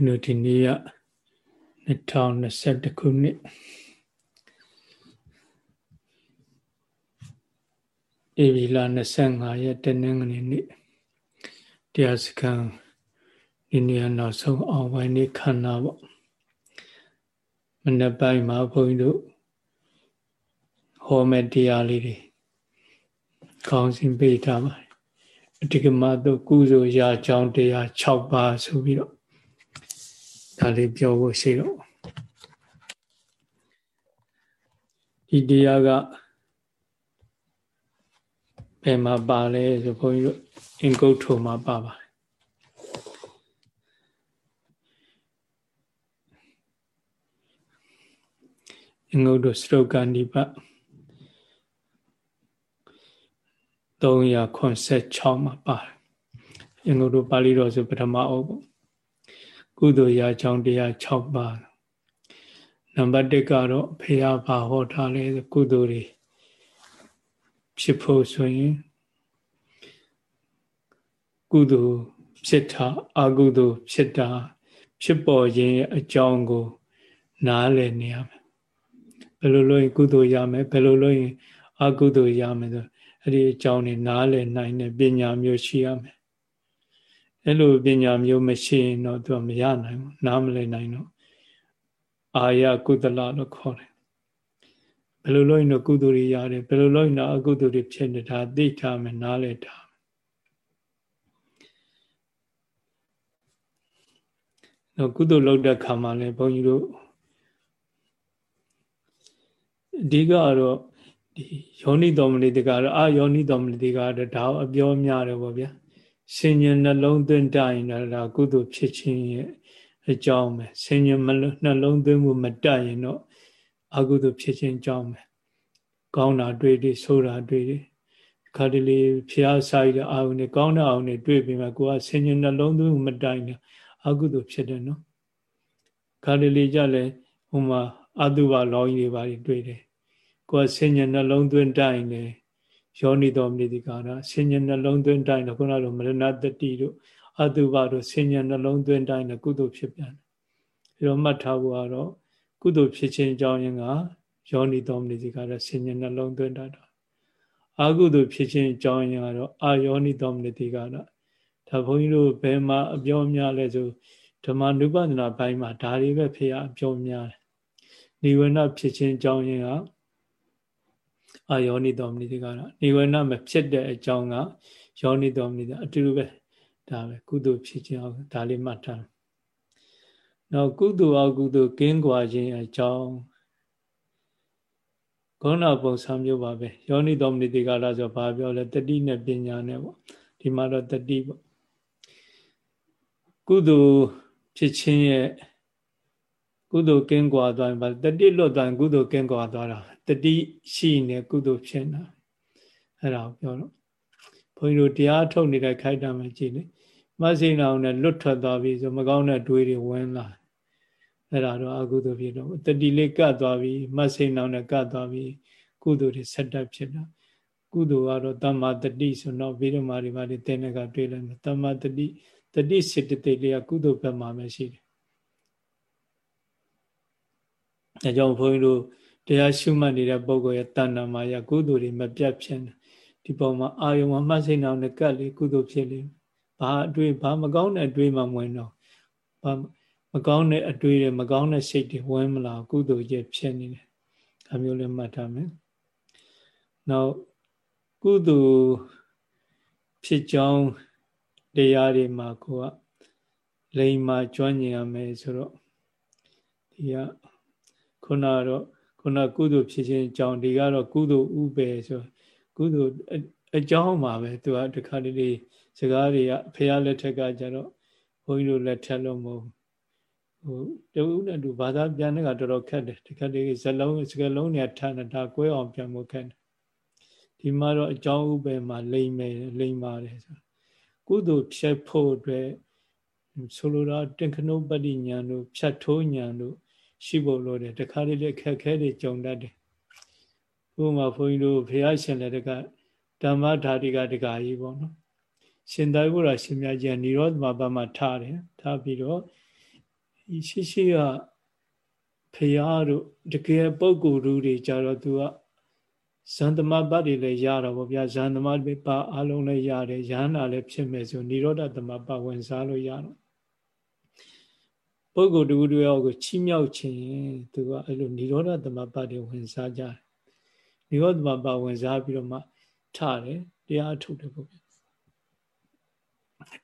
န်းတို့ဒီနေ့က2021ခုနှစ်ဧပြီလ25ရက်တနင်္ဂနွေနေ့တရားစခန်းဒီနေ့နောက်ဆုံးအောင်ပိုင်းနေ့ခန္ဓာပေါ့မနေ့ပိုင်းမှာဘုန်းကြီးတို့ဟောမဲ့တရားလေးတွေခေါင်းစဉ်ပေးထားပါတယ်အတိကမတုကုသိုလ်ရာချောင်းတရား6ပါးဆိုပြီးတော့ ဒါလေးပြောဖို့ရှိတော့ဒီတရားကဘယ်မှာပါလဲဆိုဘုန်းကြီးတို့အင်္ဂုတ်ထုံမှာပါပါတယ်အင်္ဂုတ်တို့စရုပ်ကဏိပတ်386မှာပါတယ်အင်္ဂုတ်တို့ပါဠိတော်ဆိုပထမအုပ်ပေါ့ ကုသိုလ်ရာချောင်းတရား6ပါးနံပါတ်1ကတော့ဖေယဘာဟောထားလဲကုသိုလ်တွေဖြစ်ဖို့ဆိုရင်ကုသိုလ်ဖြစ်တာအကုသိုလ်ဖြစ်တာဖြစ်ပေါ်ခြင်းအကြောင်းကို နားလည်နေရမယ်ဘယ်လိုလုပ်ရင်ကုသိုလ်ရမယ်ဘယ်လိုလုပ်ရင်အကုသိုလ်ရမယ်ဆိုအဲ့ဒီအကြောင်းတွေနားလည်နိုင်တဲ့ပညာမျိုးရှိရမယ် အဲ့လိုပညာမျိုးမရှိရင်တော့သူကမရနိုင်ဘူးနားမလည်နိုင်တော့အာယကုသလလို့ခေါ်တယ်ဘယ်လိုလုပ်ရင်တော့ကုသိုလ်တွေရတယ်ဘယ်လိုလုပ်ရင်တော့အကုသိုလ်တွေဖြစ်နေတာသိထားမယ်နားလည်ထားတော့ကုသိုလ်လုပ်တဲ့ခါမှာလည်းဘုန်းကြီးတို့အဓိကကတော့ဒီယောနိတော်မဏိတကတော့အာယောနိတော်မဏိတကတော့ဒါအပြောများတယ်ပေါ့ဗျာ ဆင်ញံနှလုံးသွင်းတိုင်တာကုသိုလ်ဖြစ်ခြင်းရဲ့အကြောင်းပဲဆင်ញံနှလုံးသွင်းမှုမတတ်ရင်တော့အကုသိုလ်ဖြစ်ခြင်းအကြောင်းပဲကောင်းတာတွေ့တယ်ဆိုးတာတွေ့တယ်ခါတလေဖျားဆိုင်တဲ့အာရုံနဲ့ကောင်းတဲ့အာရုံနဲ့တွေ့ပြီးမှကိုကဆင်ញံနှလုံးသွင်းမှုမတိုင်ဘူးအကုသိုလ်ဖြစ်တယ်နော်ခါတလေကြလဲဟိုမှာအတုပလောင်းကြီးတွေပါတွေ့တယ်ကိုကဆင်ញံနှလုံးသွင်းတိုင်တယ် ယောနိတော်မြေတိကာရဆင်ញံနှလုံးသွင်းတိုင်းတော့ခုနလိုမရဏတတိတို့အတုပတို့ဆင်ញံနှလုံးသွင်းတိုင်းလည်းကုသိုလ်ဖြစ်ပြန်တယ်။အဲတော့မှတ်ထားဖို့ကတော့ကုသိုလ်ဖြစ်ခြင်းအကြောင်းရင်းကယောနိတော်မြေတိကာရဆင်ញံနှလုံးသွင်းတတ်တာ။အကုသိုလ်ဖြစ်ခြင်းအကြောင်းရင်းကတော့အာယောနိတော်မြေတိကာရဒါဘုန်းကြီးတို့ဘယ်မှာအပြောများလဲဆိုဓမ္မနုပဒနာဘိုင်းမှာဒါတွေပဲဖေရအပြောများတယ်။နိဝရဏဖြစ်ခြင်းအကြောင်းရင်းက အာယောနိတော်မနိတိကတော့နေဝရဏမဖြစ်တဲ့အကြောင်းကယောနိတော်မနိတိအတူတူပဲဒါပဲကုသိုလ်ဖြစ်ခြင်းအောင်ဒါလေးမှတ်ထားနောက်ကုသိုလ်အကုသိုလ်ကင်းကွာခြင်းအကြောင်းခေါဏပုံစံမျိုးပါပဲယောနိတော်မနိတိကလာဆိုဘာပြောလဲတတိနဲ့ပညာနဲ့ပေါ့ဒီမှာတော့တတိပေါ့ကုသိုလ်ဖြစ်ခြင်းရဲ့ကုသိုလ်ကင်းကွာသွားရင်ဗာတတိလွတ်သွားရင်ကုသိုလ်ကင်းကွာသွားတာ တတိရှိနေကုသိုလ်ဖြစ်တာအဲ့ဒါကိုပြောတော့ဘုန်းကြီးတို့တရားထုတ်နေတဲ့ခိုက်တာမှကြည့်လေမဆိန်အောင်နဲ့လွတ်ထွက်သွားပြီဆိုမကောင်းတဲ့တွေးတွေဝင်လာအဲ့ဒါတော့အကုသိုလ်ဖြစ်တော့တတိလေးကတ်သွားပြီမဆိန်အောင်နဲ့ကတ်သွားပြီကုသိုလ်တွေဆက်တက်ဖြစ်တာကုသိုလ်ကတော့တမ္မာတတိဆိုတော့ဗိဓမာတွေပါတွေတင်းတဲ့ကတွေးလိုက်မယ်တမ္မာတတိတတိစေတသိက်လေးကကုသိုလ်ဘက်မှာပဲရှိတယ်အဲကြောင့်ဘုန်းကြီးတို့ တရားရှုမှတ်နေတဲ့ပုဂ္ဂိုလ်ရဲ့တဏ္ဍာမာယကုသိုလ်တွေမပြတ်ဖြစ်နေဒီပုံမှာအာယုံမှာမှတ်စိတ်အောင်နဲ့ကတ်လေကုသိုလ်ဖြစ်လေဘာအတွေ့ဘာမကောင်းတဲ့အတွေ့မှဝင်တော့ဘာမကောင်းတဲ့အတွေ့တွေမကောင်းတဲ့စိတ်တွေဝင်မလာကုသိုလ်ရဲ့ဖြစ်နေတယ်ဒါမျိုးလည်းမှတ်ထားမယ်နောက်ကုသိုလ်ဖြစ်ကြောင်းတရားတွေမှာကိုကလိမ္မာကျွမ်းကျင်ရမယ်ဆိုတော့ဒီကခုနကတော့ ခုနကုသိုလ်ဖြစ်ခြင်းအကြောင်းဒီကတော့ကုသိုလ်ဥပဲဆိုကုသိုလ်အကြောင်းမှာပဲသူကတခါတလေစကားတွေကဖះလက်ထက်ကကြတော့ဘုန်းကြီးတို့လက်ထက်လို့မဟုတ်ဟိုတူနဲ့တူဘာသာပြန်တဲ့ကတော်တော်ခက်တယ်တခါတလေဇလုံးစကလုံးတွေထန်တာကွဲအောင်ပြန်ဖို့ခက်တယ်ဒီမှာတော့အကြောင်းဥပဲမှာလိမ့်မယ်လိမ့်ပါတယ်ဆိုကုသိုလ်ဖြတ်ဖို့အတွက်ဆိုလိုတာတင်ခနုပတ္တိညာတို့ဖြတ်ထိုးညာတို့ ရှိဖို့လိုတယ်တခါတလေအခက်ခဲတွေကြုံတတ်တယ်ဥပမာဘုန်းကြီးတို့ဘုရားရှင်လည်းတကဓမ္မဓာတိကတကကြီးပေါ့နော်ရှင်သာရိပုတ္တရာရှင်မြတ်ကြီးကនិရောဓမဘမှာထားတယ်ထားပြီးတော့ဒီရှိရှိကဖရာတို့တကယ်ပုဂ္ဂိုလ်တွေကြတော့သူကဇန်သမပတ်တွေလည်းရတော့ဗောဗျာဇန်သမပတ်အလုံးလည်းရတယ်ရဟန္တာလည်းဖြစ်မယ်ဆိုនិရောဓသမပတ်ဝင်စားလို့ရတော့ ပုဂ္ဂိုလ်တူတူယောကိုချီးမြှောက်ခြင်းသူကအဲ့လိုនិရောဓသမပတ်တွေဝင်စားကြတယ်និရောဓသမပတ်ဝင်စားပြီးတော့မှထတယ်တရားထုတ်တယ်ပေါ့ဗျာ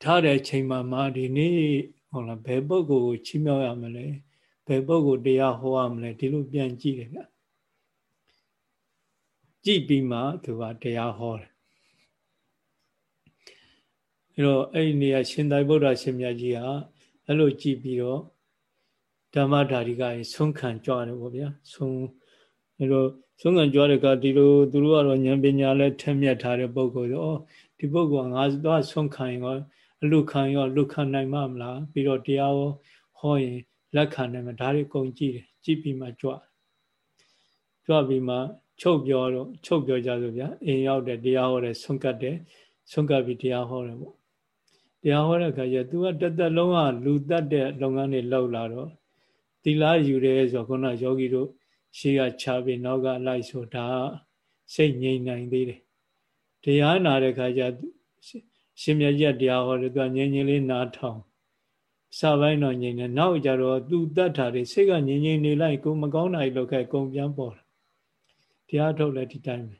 ထားတဲ့အချိန်မှာမှဒီနေ့ဟုတ်လားဘယ်ပုဂ္ဂိုလ်ကိုချီးမြှောက်ရမလဲဘယ်ပုဂ္ဂိုလ်တရားဟောရမလဲဒီလိုပြန်ကြည့်တယ်ဗျကြည့်ပြီးမှသူကတရားဟောတယ်အဲတော့အဲ့ဒီနေရာရှင်သာရိပုတ္တရာရှင်မြတ်ကြီးဟာအဲ့လိုကြည့်ပြီးတော့ ဓမ္မဓာရီကရင်ဆုံးခံကြွတယ်ပေါ့ဗျာဆုံးအဲလိုဆုံးခံကြွတဲ့ကဒီလိုသူတို့ကတော့ဉာဏ်ပညာလည်းထက်မြက်ထားတဲ့ပုဂ္ဂိုလ်တော့ဒီပုဂ္ဂိုလ်ကငါသွားဆုံးခံရင်ရောအလုခံရောလုခံနိုင်မှာမလားပြီးတော့တရားဟောရင်လက်ခံနိုင်မှာဒါတွေအကုန်ကြည့်တယ်ကြည့်ပြီးမှကြွကြွပြီးမှချုပ်ပြောတော့ချုပ်ပြောကြဆိုဗျာအိမ်ရောက်တဲ့တရားဟောတဲ့ဆုံးကတ်တဲ့ဆုံးကတ်ပြီးတရားဟောတယ်ပေါ့တရားဟောတဲ့အခါကျသူကတသက်လုံးကလူတတ်တဲ့လုပ်ငန်းတွေလုပ်လာတော့ သီလယူတယ်ဆိုခုနယောဂီတို့ရှေးကခြားပြီးနောက်ကလိုက်ဆိုဒါစိတ်ငြိမ်နိုင်သေးတယ်တရားနာတဲ့အခါကျရှင်မြတ်ကြီးတရားဟောတယ်သူကငြိမ်ငြိမ်လေးနားထောင်စပိုင်းတော့ငြိမ်နေနောက်ကြတော့သူတတ်တာတွေစိတ်ကငြိမ်ငြိမ်နေလိုက်ကိုမကောင်းတာကြီးလောက်ခဲ့ကုံပြန်ပေါ်တာတရားထုတ်လည်းဒီတိုင်းပဲ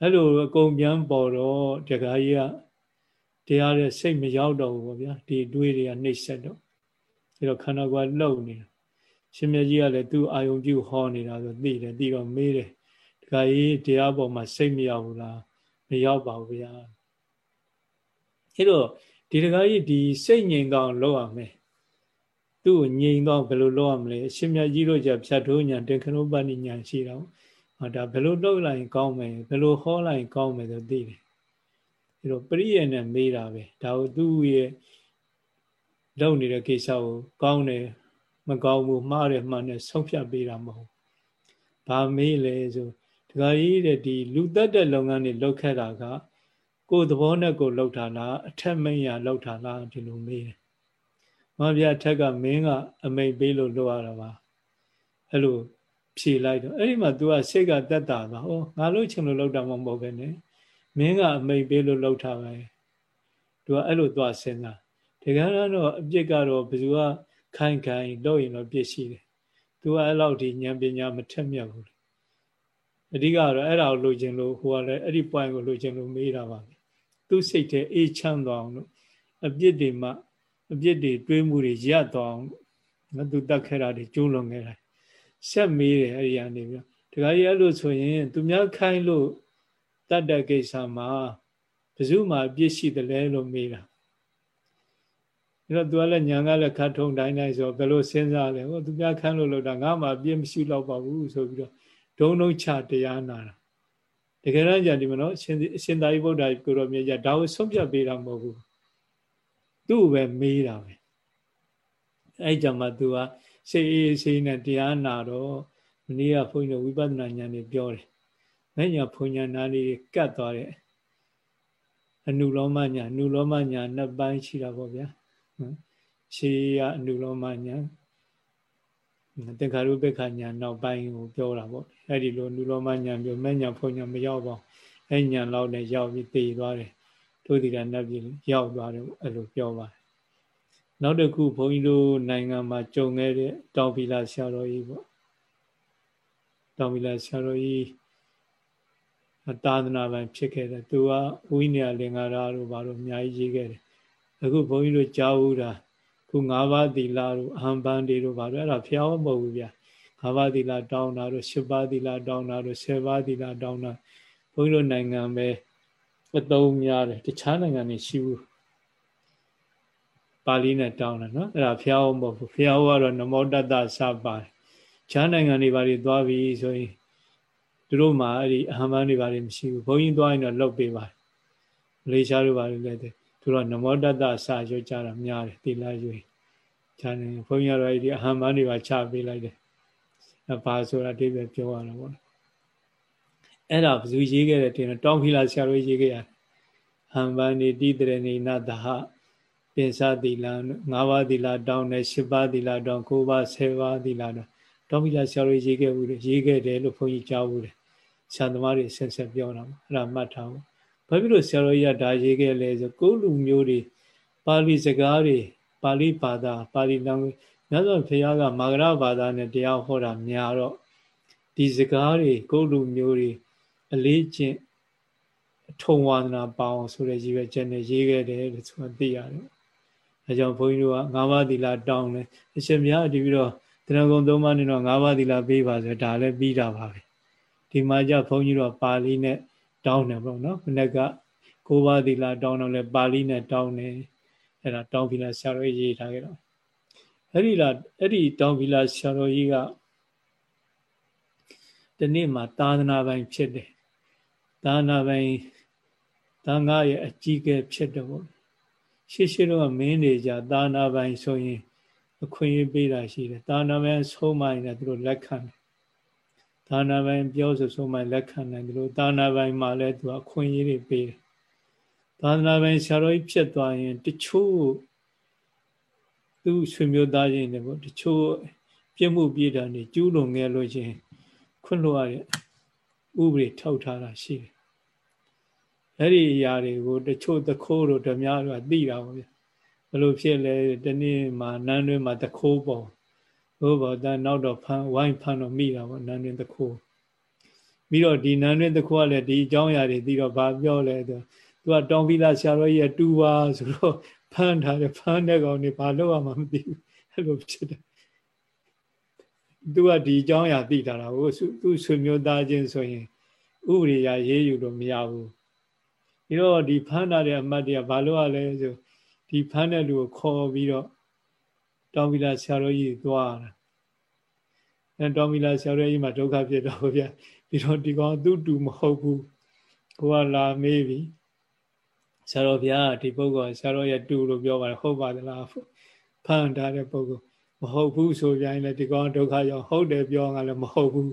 အဲ့လိုအကုန်ပြန်ပေါ်တော့တခါကြီးကတရားရဲ့စိတ်မရောက်တော့ဘူးပေါ့ဗျာဒီတွေးတွေကနှိမ့်ဆက်တော့အဲတော့ခန္ဓာကိုယ်လှုပ်နေတာ ရှင်မြတ်ကြီးကလည်းသူ့အာယုံပြုဟောနေတာဆိုသိတယ်သိတော့မေးတယ်တခါကြီးတရားပေါ်မှာစိတ်မရောက်ဘူးလားမရောက်ပါဘူးဗျာအဲတော့ဒီတခါကြီးဒီစိတ်ငြိမ်တော့လောက်ရမယ်သူ့ကိုငြိမ်တော့ဘယ်လိုလုပ်ရမလဲအရှင်မြတ်ကြီးတို့ကြဖြတ်ထိုးညာတင်ခရုပ္ပဏိညာရှိတော့ဟောဒါဘယ်လိုလုပ်လိုက်ရင်ကောင်းမယ်ဘယ်လိုဟောလိုက်ရင်ကောင်းမယ်ဆိုသိတယ်အဲတော့ပရိယေနဲ့မေးတာပဲဒါကိုသူ့ရဲ့လုပ်နေတဲ့ကိစ္စကိုကောင်းတယ် မကောင်းဘူးမှားတယ်မှန်တယ်ဆုံးဖြတ်ပေးတာမဟုတ်ဘာမေးလဲဆိုဒကာကြီးတဲ့ဒီလူသက်တဲ့လုပ်ငန်းတွေလုပ်ခဲ့တာက ကိုယ်သဘောနဲ့ကိုယ်လှုပ်တာလားအထက်မင်းရလှုပ်တာလားဒီလိုမေးတယ်။မဗျာထက်ကမင်းကအမိတ်ပေးလို့လှုပ်ရတာပါ။အဲ့လိုဖြေလိုက်တော့အဲ့ဒီမှာ तू ကစိတ်ကတက်တာပါ။ဟောငါလှုပ်ချင်လို့လှုပ်တာမဟုတ်ပဲနဲ့။မင်းကအမိတ်ပေးလို့လှုပ်တာပဲ။ तू ကအဲ့လိုသွားစဉ်းစား။ဒီကနေ့တော့အပြစ်ကတော့ဘယ်သူက ခိုင်ခိုင်လှုပ်ရင်တော့ပြစ်ရှိတယ်။ तू ကအဲ့လောက်ဒီဉာဏ်ပညာမထက်မြက်ဘူး။အဓိကတော့အဲ့ဒါကိုလိုချင်လို့ဟိုကလည်းအဲ့ဒီ point ကိုလိုချင်လို့မေးတာပါသူ့စိတ်ထဲအေးချမ်းသွားအောင်လို့အပြစ်တွေမှအပြစ်တွေတွေးမှုတွေရပ်သွားအောင်လို့သူတတ်ခဲ့တာတွေကျိုးလွန်ခဲ့တာဆက်မေးတယ်အဲ့ဒီကနေပြီးတခါကြီးအဲ့လိုဆိုရင် သူများခိုင်းလို့တတ်တဲ့ကိစ္စမှာဘယ်သူမှအပြစ်ရှိတယ်လဲလို့မေးတာအဲ့ တော့သူကလည်းညာကလည်းခတ်ထုံတိုင်းတိုင်းဆိုဘယ်လိုစဉ်းစားလဲဟိုသူများခိုင်းလို့လို့တာငါမှအပြစ်မရှိတော့ပါဘူးဆိုပြီးတော့ဒုံဒုံချတရားနာတာတကယ်တော့ကြာဒီမနော်အရှင်အရှင်သာရိပုတ္တရာကိုရောမြတ်ကြဒါကိုဆုံးဖြတ်ပေးတာမဟုတ်ဘူးသူ့ပဲမေးတာပဲအဲ့ကြမှာ तू ကစိတ်အေးစိတ်နဲ့တရားနာတော့မနေ့ကဘုန်းကြီးတို့ဝိပဿနာဉာဏ်တွေပြောတယ်။မဲ့ညာဘုံညာနာလေးကတ်သွားတယ်အနုလောမညာအနုလောမညာနှစ်ပိုင်းရှိတာပေါ့ဗျာ။ ရှေးကအနုလောမညာသင်္ခါရုပ္ပခညာနောက်ပိုင်းကိုပြောတာပေါ့အဲ့ဒီလိုနုလောမညာပြောမဲ့ညာဖုံညာမရောက်ပါအဲ့ညာလောက်နဲ့ရောက်ပြီးတည်သွားတယ်တို့ဒီကနတ်ပြည်ရောက်သွားတယ်အဲ့လိုပြောပါတယ်နောက်တစ်ခုဘုန်းကြီးတို့နိုင်ငံမှာကြုံခဲ့တဲ့တောင်ပီလာဆရာတော်ကြီးပေါ့တောင်ပီလာဆရာတော်ကြီးသာသနာပိုင်ဖြစ်ခဲ့တယ်သူကဝိနည်းလင်္ကာရာတို့ဘာလို့အများကြီးရေးခဲ့တယ် အခုဘုန်းကြီးတို့ကြားဦးတာခု၅ပါးသီလတို့အဟံပန်းတွေတို့ဘာလို့အဲ့ဒါဖျောင်းမဟုတ်ဘူးဗျာ၅ပါးသီလတောင်းတာတို့၈ပါးသီလတောင်းတာတို့၁၀ပါးသီလတောင်းတာဘုန်းကြီးတို့နိုင်ငံပဲအသုံးများတယ်တခြားနိုင်ငံတွေရှိဘူးပါဠိနဲ့တောင်းတယ်နော်အဲ့ဒါဖျောင်းမဟုတ်ဘူးဖျောင်းကတော့နမောတတ္တစပါတယ်ခြားနိုင်ငံတွေဘာတွေသွားပြီဆိုရင်သူတို့မှာအဲ့ဒီအဟံပန်းတွေဘာတွေမရှိဘူးဘုန်းကြီးသွားရင်တော့လှုပ်ပေးပါတယ်မလေးရှားတို့ဘာတွေလဲတဲ့ သူတော့နမောတတ္တစာရွတ်ကြတာများတယ်သီလရွေခြားနေဘုန်းကြီးကတော့အဲ့ဒီအဟံမန်းတွေပါချပေးလိုက်တယ်အဲဘာဆိုတာအတိပဲပြောရတာပေါ့အဲ့ဒါဘယ်သူရေးခဲ့တယ်တင်တောင်းဖီလာဆရာတို့ရေးခဲ့ရတယ်ဟံပန်နေတိတရဏိနသဟပင်စသီလ၅ပါးသီလတောင်းတယ်၈ပါးသီလတောင်း၉ပါး၁၀ပါးသီလတောင်းတောင်းပြီးလားဆရာတို့ရေးခဲ့ဘူးလေရေးခဲ့တယ်လို့ဘုန်းကြီးကြားဘူးလေဆရာသမားတွေဆက်ဆက်ပြောတာအဲ့ဒါမှတ်ထားဖို့ ဘာဖြစ်လို့ဆရာတော်ကြီးကဒါရေးခဲ့လဲဆိုကိုယ်လူမျိုးတွေပါဠိစကားတွေပါဠိဘာသာပါဠိ language မြတ်စွာဘုရားကမာဂရဘာသာနဲ့တရားဟောတာများတော့ဒီစကားတွေကိုယ်လူမျိုးတွေအလေးကျင့်အထုံဝါဒနာပေါအောင်ဆိုတဲ့ရည်ရွယ်ချက်နဲ့ရေးခဲ့တယ်လို့ဆိုတာသိရတယ်။အဲကြောင့်ဘုန်းကြီးတို့က၅ပါးသီလတောင်းတယ်အရှင်ဘုရားတည်ပြီးတော့တဏ္ဍကုံ၃ပါးနဲ့တော့၅ပါးသီလပေးပါဆိုဒါလည်းပြီးတာပါပဲ။ဒီမှာကြဘုန်းကြီးတို့ပါဠိနဲ့ တောင်းတယ်ပေါ့နော်။မနေ့က၉ပါးသီလတောင်းတော့လဲပါဠိနဲ့တောင်းတယ်။အဲ့ဒါတောင်းပြီးလားဆရာတော်ရေးထားခဲ့တော့အဲ့ဒီလားအဲ့ဒီတောင်းပြီးလားဆရာတော်ကြီးကဒီနေ့မှာသာသနာပိုင်ဖြစ်တယ်သာသနာပိုင်သံဃာရဲ့အကြီးအကဲဖြစ်တယ်ပေါ့ရှေ့ရှေ့တော့မင်းတွေကြသာသနာပိုင်ဆိုရင်အခွင့်အရေးပေးတာရှိတယ်သာသနာပိုင်ဆုံးမရင်လည်းသူတို့လက်ခံတယ် သာသနာပိုင်ပြောဆိုဆုံးမလက်ခံတယ်သူတို့သာသနာပိုင်မှာလည်းသူအခွင့်အရေးတွေပေးတယ်သာသနာပိုင်ဆရာတော်ကြီးဖြစ်သွားရင်တချို့သူဆွေမျိုးသားချင်းတွေပေါ့တချို့ပြည့်မှုပြည့်တာနေကျူးလွန်ခဲ့လို့ချင်းခွင့်လွှတ်ရတဲ့ဥပဒေထောက်ထားတာရှိတယ်အဲ့ဒီအရာတွေကိုတချို့သခိုးတို့ဓမြတို့ကသိတာပေါ့ဗျဘယ်လိုဖြစ်လဲတနေ့မှာနန်းတွင်းမှာသခိုးပေါ် ဘို့ဘောတန်းနောက်တော့ဖန်ဝိုင်းဖန်တော့မိတာပေါ့နန်းတွင်းသခိုးပြီးတော့ဒီနန်းတွင်းသခိုးကလည်းဒီအကြောင်းအရာတွေသိတော့ဗာပြောလဲသူသူကတောင်ဗီလာဆရာတော်ကြီးကတူပါဆိုတော့ဖမ်းထားတယ်ဖမ်းတဲ့ကောင်တွေဘာလို့ရမှမသိဘူးအဲ့လိုဖြစ်တယ်သူကဒီအကြောင်းအရာသိတာလားဟိုသူ့ဆွေမျိုးသားချင်းဆိုရင်ဥပဒေရရေးယူလို့မရဘူးပြီးတော့ဒီဖမ်းထားတဲ့အမတ်တွေကဘာလို့ရလဲဆိုဒီဖမ်းတဲ့လူကိုခေါ်ပြီးတော့ တောင်ဗီလာဆရာတော်ကြီးသွားတာအဲတောင်ဗီလာဆရာတော်ကြီးမှာဒုက္ခဖြစ်တော့ဗျာပြီးတော့ဒီကောင်သူ့တူမဟုတ်ဘူးကိုကလာမေးပြီဆရာတော်ဘုရားဒီပုဂ္ဂိုလ်ဆရာတော်ရဲ့တူလို့ပြောပါတယ်ဟုတ်ပါသလားဖမ်းထားတဲ့ပုဂ္ဂိုလ်မဟုတ်ဘူးဆိုပြန်လည်းဒီကောင်ဒုက္ခရောက်ဟုတ်တယ်ပြောငါလည်းမဟုတ်ဘူး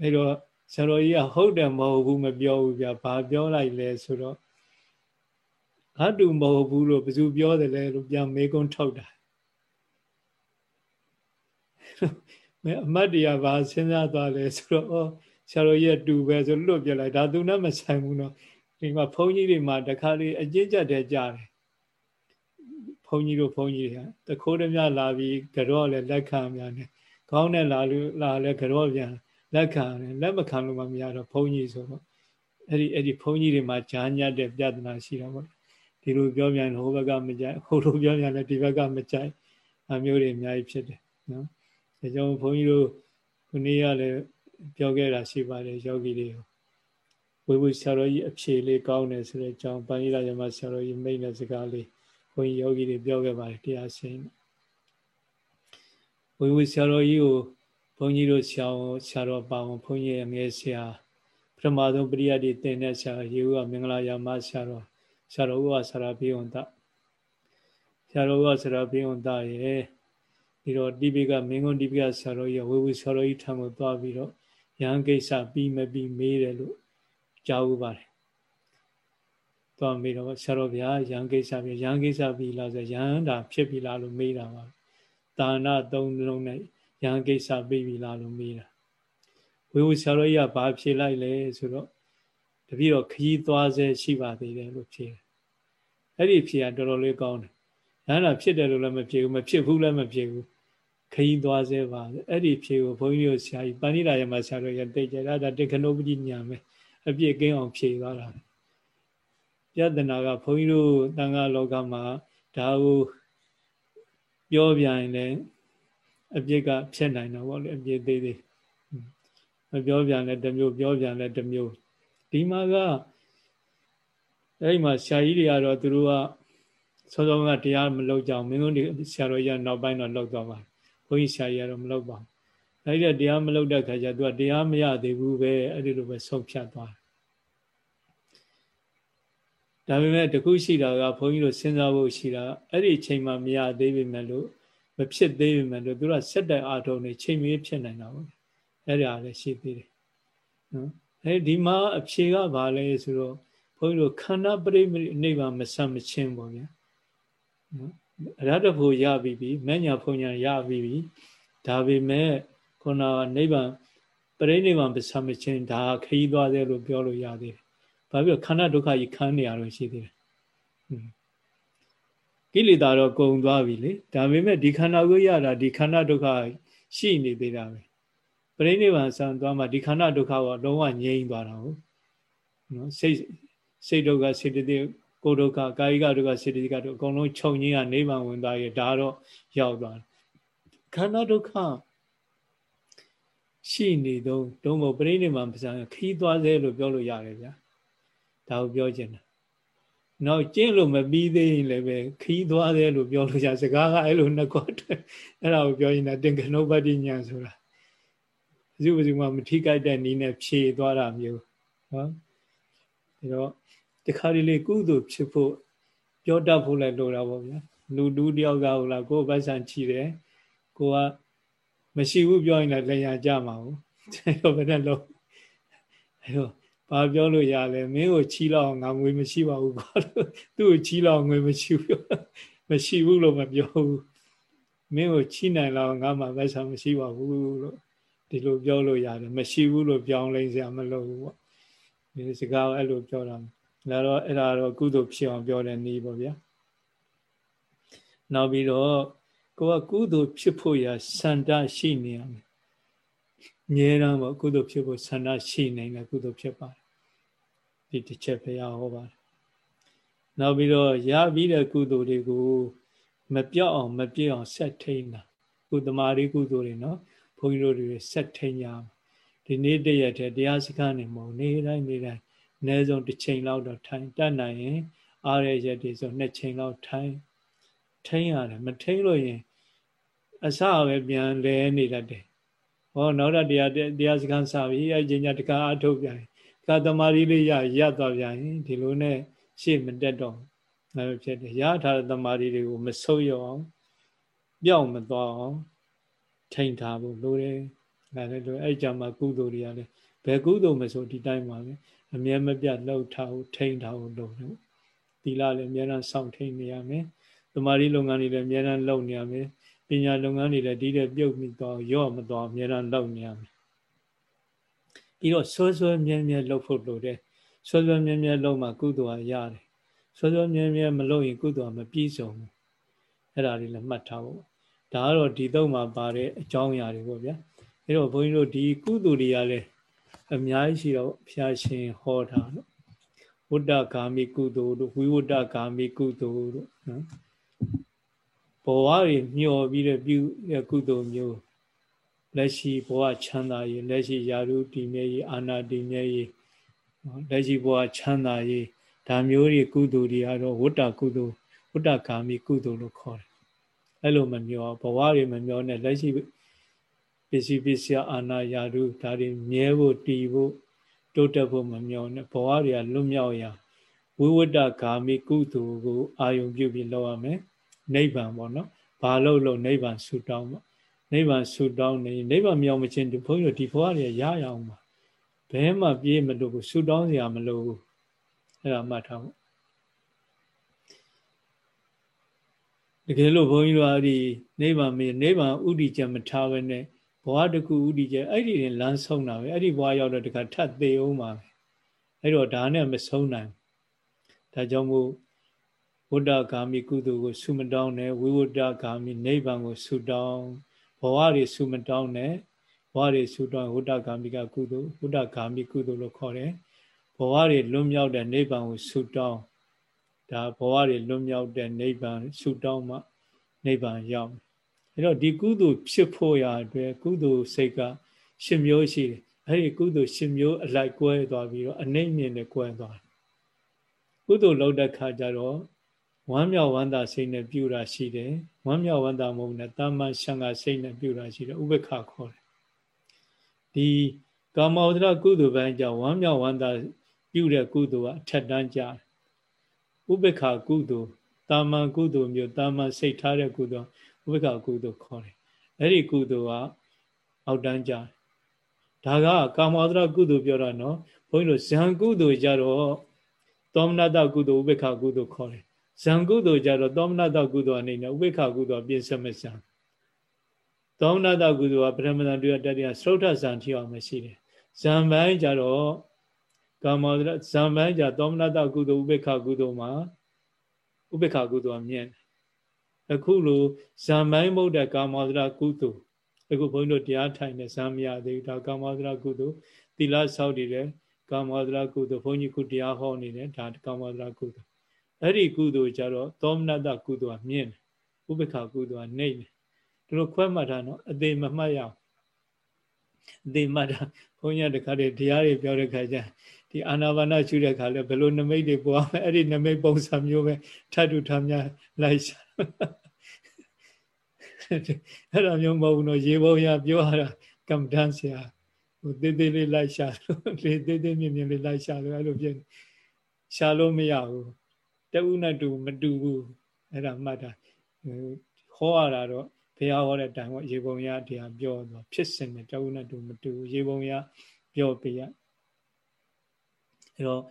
အဲ့တော့ဆရာတော်ကြီးကဟုတ်တယ်မဟုတ်ဘူးမပြောဘူးဗျာဘာပြောလိုက်လဲဆိုတော့ ငါတူမဟုတ်ဘူးလို့ဘယ်သူပြောတယ်လဲလို့ပြန်မေးခွန်းထုတ်တာမဲအမတ်တရားဘာစဉ်းစားသွားလဲဆိုတော့ဩဆရာတော်ကြီးကတူပဲဆိုလွတ်ပြလိုက်ဒါသူနဲ့မဆိုင်ဘူးနော်ဒီမှာဘုန်းကြီးတွေမှာတခါလေးအကျဉ်းချက်တဲ့ကြားတယ်ဘုန်းကြီးတို့ဘုန်းကြီးတွေကတခိုးတည်းလာပြီးကြော့လည်းလက်ခံများတယ်ခေါင်းနဲ့လာလို့လာလဲကြော့ပြန်လက်ခံတယ်လက်မခံလို့မရတော့ဘုန်းကြီးဆိုတော့အဲ့ဒီအဲ့ဒီဘုန်းကြီးတွေမှာဂျာညတ်တဲ့ပြဿနာရှိတာပေါ့ ဒီလိုပြောပြန်ဟိုဘက်ကမကြိုက်ဟိုလိုပြောပြန်လည်းဒီဘက်ကမကြိုက်အမျိုးတွေအများကြီးဖြစ်တယ်နော်ဒါကြောင့်ဘုန်းကြီးတို့ခုနေ့ကလည်းပြောခဲ့တာရှိပါတယ်ယောဂီတွေကိုဝေဝဆရာတော်ကြီးအဖြေလေးကောင်းတယ်ဆိုတဲ့အကြောင်းပန္နိရာဇမဆရာတော်ကြီးမိတ်တဲ့စကားလေးဘုန်းကြီးယောဂီတွေပြောခဲ့ပါတယ်တရားရှင်းဝေဝဆရာတော်ကြီးကိုဘုန်းကြီးတို့ဆရာဆရာတော်ပါဝင်ဘုန်းကြီးရဲ့ငယ်ဆရာပထမဆုံးပရိယတ်တွေသင်တဲ့ဆရာရေဦးကမင်္ဂလာရာမဆရာတော် ဆရာတော်ဦးကဆရာဘေးဝန္တဆရာတော်ဦးကဆရာဘေးဝန္တရဲ့ပြီးတော့တိပိကမင်းကွန်းတိပိကဆရာတော်ကြီးဝေဝဆရာတော်ကြီးထံကိုသွားပြီးတော့ရဟန်းကိစ္စပြီးမပြီးမေးတယ်လို့ကြားဥပါတယ်သွားမေးတော့ဆရာတော်ဗျာရဟန်းကိစ္စပြီးရဟန်းကိစ္စပြီးလားဆိုရဟန်းတာဖြစ်ပြီလားလို့မေးတာပါတာနာသုံးလုံးနဲ့ရဟန်းကိစ္စပြီးပြီလားလို့မေးတာဝေဝဆရာတော်ကြီးကဘာဖြေလိုက်လဲဆိုတော့ တပည့်တော်ခရီးသွားစေရှိပါသေးတယ်လို့ဖြေတယ်အဲ့ဒီဖြေကတော်တော်လေးကောင်းတယ်ရဟန်းတာဖြစ်တယ်လို့လည်းမဖြေဘူးမဖြစ်ဘူးလည်းမဖြေဘူးခရီးသွားစေပါအဲ့ဒီဖြေကိုဘုန်းကြီးတို့ဆရာကြီးပဏိတာရမဆရာတော်ရတိတ်ကြတာဒါတေခဏုပတိညာမယ်အပြည့်ကင်းအောင်ဖြေသွားတာပြဿနာကဘုန်းကြီးတို့တန်ခါလောကမှာဒါကိုပြောပြရင်လည်းအပြစ်ကဖြစ်နိုင်တော့ဗောလေအပြစ်သေးသေးမပြောပြန်လဲတစ်မျိုးပြောပြန်လဲတစ်မျိုး ဒီမှာကအဲ့ဒီမှာဆရာကြီးတွေကတော့သူတို့ကစောစောကတရားမလုပ်ကြအောင်မင်းတို့ဆရာတော်ကြီးကနောက်ပိုင်းတော့လုပ်သွားပါဘုန်းကြီးဆရာကြီးကတော့မလုပ်ပါဘူးအဲ့ဒီတရားမလုပ်တဲ့ခါကျသူကတရားမရသေးဘူးပဲအဲ့ဒီလိုပဲဆုံးဖြတ်သွားဒါပေမဲ့တခုရှိတာကဘုန်းကြီးတို့စဉ်းစားဖို့ရှိတာအဲ့ဒီအချိန်မှမရသေးပေမဲ့လို့မဖြစ်သေးပေမဲ့လို့သူကစက်တဲ့အာထုံနေချိန်မီးဖြစ်နိုင်တာပေါ့အဲ့ဒါလည်းရှိသေးတယ်နော် အဲဒီမှာအဖြေကဘာလဲဆိုတော့ဘုန်းကြီးတို့ခန္ဓာပရိနိဗ္ဗာန်မဆံမချင်းပေါ့ဗျာအရတ္တဖို့ရပြီပြီမညာဖုန်ညာရပြီပြီဒါပေမဲ့ခုနကနိဗ္ဗာန်ပရိနိဗ္ဗာန်ပစ္စမချင်းဒါခရီးသွားတယ်လို့ပြောလို့ရသေးတယ်။ဘာဖြစ်ခန္ဓာဒုက္ခကြီးခံနေရလို့ရှိသေးတယ်။ကိလေသာတော့ကုံသွားပြီလေ။ဒါပေမဲ့ဒီခန္ဓာကိုရတာဒီခန္ဓာဒုက္ခရှိနေသေးတာပဲ။ ပရိနိဗ္ဗာန်ဆံသွားမှဒီခန္ဓာဒုက္ခကလုံးဝငြိမ်းသွားတာဟုတ်။နော်စိတ်စိတ်ဒုက္ခစေတသိက်ကိုဒုက္ခကာယကဒုက္ခစေတသိက်ကတော့အကုန်လုံးခြုံငင်းကနိဗ္ဗာန်ဝင်သွားရဲ့ဒါတော့ရောက်သွားတယ်။ခန္ဓာဒုက္ခရှိနေတော့ဒုံဘပရိနိဗ္ဗာန်ပဇာခီးသွားစေလို့ပြောလို့ရတယ်ဗျာဒါကိုပြောချင်တာနောက်ကျင့်လို့မပြီးသေးရင်လည်းပဲခီးသွားတယ်လို့ပြောလို့ရစကားကအဲ့လိုနှစ်ခေါက်အဲ့ဒါကိုပြောရင်တင်ကနုပ္ပတ္တိညာဆိုတာ ဘယ်သူဘယ်သူမှမထိကြိုက်တဲ့နည်းနဲ့ဖြေသွားတာမျိုးနော်ဒါတော့တခါတလေကုသိုလ်ဖြစ်ဖို့ပြောတတ်ဖို့လည်းလိုတာပေါ့ဗျာလူတူတယောက်ကဟုတ်လားကိုယ်ပတ်စံချီတယ်ကိုကမရှိဘူးပြောရင်လည်းလျာကြမှာဘူးဒါဘယ်နဲ့လုံးအဲတော့ဘာပြောလို့ရလဲမင်းကိုချီးလောက်ငါငွေမရှိပါဘူးကွာသူ့ကိုချီးလောက်ငွေမရှိဘူးမရှိဘူးလို့မပြောဘူးမင်းကိုချီးနိုင်လောက်ငါမှပဲဆောင်မရှိပါဘူးလို့ ဒီလိုပြောလို့ရတယ်မရှိဘူးလို့ပြောင်းလဲစရာမလိုဘူးပေါ့ဒီစကားအဲ့လိုပြောတာဒါတော့အဲ့ဒါတော့ကုသိုလ်ဖြစ်အောင်ပြောတဲ့နည်းပေါ့ဗျာနောက်ပြီးတော့ကိုကကုသိုလ်ဖြစ်ဖို့ရဆန္ဒရှိနေရမယ်မြဲတမ်းပေါ့ကုသိုလ်ဖြစ်ဖို့ဆန္ဒရှိနေတဲ့ကုသိုလ်ဖြစ်ပါတယ်ဒီတစ်ချက်ဘုရားဟောပါတယ်နောက်ပြီးတော့ရပြီးတဲ့ကုသိုလ်တွေကိုမပြော့အောင်မပြည့်အောင်ဆက်ထိန်တာကုသမာရီကုသိုလ်တွေနော် ဘုန်းကြီးတို့တွေဆက်ထိန်ကြဒီနေ့တည့်ရက်ထဲတရားစခန်းနေမဟုတ်နေ့တိုင်းနေ့တိုင်းအနည်းဆုံးတစ်ချိန်လောက်တော့ထိုင်တတ်နိုင်ရင်အားရရက်တွေဆိုနှစ်ချိန်လောက်ထိုင်ထိန်ရတယ်မထိန်လို့ရင်အစပဲပြန်လဲနေတတ်တယ်။ဟောနောက်တော့တရားတရားစခန်းစပြီအကျဉ်းချတကားအထုတ်ပြန်။ကာသမารီလေးရရသွားပြန်ရင်ဒီလိုနဲ့ရှေ့မတက်တော့ဘူး။အဲဖြစ်တယ်။ရထားတဲ့သမာဓိတွေကိုမဆုပ်ရအောင် ပြောင်းမသွားအောင် ထိန်ထားဖို့လိုတယ်ဒါလည်းလိုအဲ့ကြမှာကုသိုလ်တွေကလည်းဘယ်ကုသိုလ်မဆိုဒီတိုင်းပါပဲအမြဲမပြတ်လှုပ်ထားဖို့ထိန်ထားဖို့လိုတယ်သီလလည်းအများအားစောင့်ထိန်နေရမယ်သမာဓိလုပ်ငန်းတွေလည်းအများအားလုပ်နေရမယ်ပညာလုပ်ငန်းတွေလည်းဒီတဲ့ပြုတ်မိတော့ရော့မတော့အများအားလုပ်နေရမယ်ပြီးတော့ဆွဲဆွဲမြဲမြဲလုပ်ဖို့လိုတယ်ဆွဲဆွဲမြဲမြဲလုပ်မှကုသိုလ်ကရတယ်ဆွဲဆွဲမြဲမြဲမလုပ်ရင်ကုသိုလ်ကမပြည့်စုံဘူးအဲ့ဒါတွေလည်းမှတ်ထားဖို့ ဒါကတော့ဒီတော့မှပါတဲ့အကြောင်းအရာတွေပေါ့ဗျာအဲ့တော့ဘုန်းကြီးတို့ဒီကုသိုလ်တွေကလည်းအများကြီးရှိတော့ဖျားရှင်ဟောတာလို့ဝတ္တဂာမိကုသိုလ်တို့ဝိဝတ္တဂာမိကုသိုလ်တို့နော်ဘဝတွေမျောပြီးတဲ့ပြုတဲ့ကုသိုလ်မျိုးလက်ရှိဘဝချမ်းသာရေးလက်ရှိယာရုတည်မြဲရေးအာနာတည်မြဲရေးလက်ရှိဘဝချမ်းသာရေးဒါမျိုးတွေကုသိုလ်တွေကတော့ဝတ္တကုသိုလ်ဝတ္တဂာမိကုသိုလ်လို့ခေါ်တယ် အဲ့လိုမမျောဘဝတွေမမျောနဲ့လက်ရှိပစ္စည်းပစ္စယအာနာယာရုဒါတွေမြဲဖို့တည်ဖို့တိုးတက်ဖို့မမျောနဲ့ဘဝတွေကလွတ်မြောက်ရာဝိဝတ္တဂာမိကုသိုလ်ကိုအာယုံပြုပြီးလုပ်ရမယ်နိဗ္ဗာန်ပေါ့နော်ဘာလို့လို့နိဗ္ဗာန်ဆူတောင်းပေါ့နိဗ္ဗာန်ဆူတောင်းနေနိဗ္ဗာန်မြောင်မချင်းဒီဘုန်းကြီးတို့ဒီဘဝတွေရရအောင်ပါဘဲမှပြေးမလို့ဘူးဆူတောင်းစရာမလိုဘူးအဲ့ဒါမှတ်ထားဖို့ တကယ်လို့ဘုန်းကြီးတို့အဲ့ဒီနိဗ္ဗာန်မေနိဗ္ဗာန်ဥဒိချက်မထားဘဲနဲ့ဘဝတကူဥဒိချက်အဲ့ဒီလမ်းဆုံးတာပဲအဲ့ဒီဘဝရောက်တော့တခါထပ်သေးအောင်ပါပဲအဲ့တော့ဒါနဲ့မဆုံးနိုင်ဒါကြောင့်မို့ဝိတ္တဂာမိကုသိုလ်ကိုဆုမတောင်းနဲ့ဝိဝတ္တဂာမိနိဗ္ဗာန်ကိုဆုတောင်းဘဝတွေဆုမတောင်းနဲ့ဘဝတွေဆုတောင်းဝိတ္တဂာမိကကုသိုလ်ဝိတ္တဂာမိကုသိုလ်လို့ခေါ်တယ်ဘဝတွေလွတ်မြောက်တဲ့နိဗ္ဗာန်ကိုဆုတောင်း ဒါဘဝတွေလွတ်မြောက်တဲ့နိဗ္ဗာန်ဆုတောင်းမှနိဗ္ဗာန်ရောက်အဲ့တော့ဒီကုသိုလ်ဖြစ်ဖို့ရအတွက်ကုသိုလ်စိတ်ကရှင်မျိုးရှိတယ်အဲ့ဒီကုသိုလ်ရှင်မျိုးအလိုက်ကွဲသွားပြီးတော့အနှိမ့်မြင့်နဲ့ကွဲသွားတယ်ကုသိုလ်လုပ်တဲ့ခါကျတော့ဝမ်းမြောက်ဝမ်းသာစိတ်နဲ့ပြုတာရှိတယ်ဝမ်းမြောက်ဝမ်းသာမဟုတ်နဲ့တာမန်ရှံကစိတ်နဲ့ပြုတာရှိတယ်ဥပ္ပခါခေါ်တယ်ဒီကာမောဒရကုသိုလ်ပိုင်းကြောင့်ဝမ်းမြောက်ဝမ်းသာပြုတဲ့ကုသိုလ်ကအထက်တန်းကြတယ် ဥပ္ပခါကုသိုလ်တာမန်ကုသိုလ်မျိုးတာမန်စိတ်ထားတဲ့ကုသိုလ်ဥပ္ပခါကုသိုလ်ခေါ်တယ်အဲ့ဒီကုသိုလ်ကအောက်တန်းကြတယ်ဒါကကာမောဒရကုသိုလ်ပြောတာနော်ဘုန်းကြီးတို့ဇံကုသိုလ်ကြတော့သောမနတကုသိုလ်ဥပ္ပခါကုသိုလ်ခေါ်တယ်ဇံကုသိုလ်ကြတော့သောမနတကုသိုလ်အနေနဲ့ဥပေက္ခကုသိုလ်ပြည့်စုံမစံသောမနတကုသိုလ်ကပထမဇန်တွေ့တတိယသရုတ်ထဇံထိအောင်မရှိတယ်ဇံပိုင်းကြတော့ ကာမောဒရဇံပိုင်းကြသောမနတကုသိုလ်ဥပေက္ခကုသိုလ်မှာဥပေက္ခကုသိုလ်ကမြင့်အခုလိုဇံပိုင်းမဟုတ်တဲ့ကာမောဒရကုသိုလ်အခုဘုန်းကြီးတို့တရားထိုင်နေဇံမရသေးဘူးဒါကာမောဒရကုသိုလ်သီလဆောက်တည်တယ်ကာမောဒရကုသိုလ်ဘုန်းကြီးခုတရားဟောနေတယ်ဒါကာမောဒရကုသိုလ်အဲ့ဒီကုသိုလ်ကြတော့သောမနတကုသိုလ်ကမြင့်တယ်ဥပေက္ခကုသိုလ်ကနှိမ့်တယ်ဒီလိုခွဲမှတ်တာနော်အသေးမမှတ်ရအောင်အသေးမှတ်တာဘုန်းကြီးတခါတည်းတရားတွေပြောတဲ့ခါကျ ဒီအာနာပါနရှုတဲ့ခါလဲဘယ်လိုနမိတ်တွေပေါ်အောင်အဲ့ဒီနမိတ်ပုံစံမျိုးပဲထပ်တူထမ်းများလိုက်ရှာအဲ့လိုမျိုးမဟုတ်ဘူးနော်ရေပုံရပြောရတာကမ္မဋ္ဌာန်းဆရာဟိုသေးသေးလေးလိုက်ရှာလို့လေသေးသေးမြင်မြင်လေးလိုက်ရှာလို့အဲ့လိုဖြစ်ရှာလို့မရဘူးတဥနဲ့တူမတူဘူးအဲ့ဒါမှတ်တာဟောရတာတော့ဘုရားဟောတဲ့တိုင်ကရေပုံရတရားပြောတော့ဖြစ်စဉ်နဲ့တဥနဲ့တူမတူရေပုံရပြောပြရ အဲ့တော့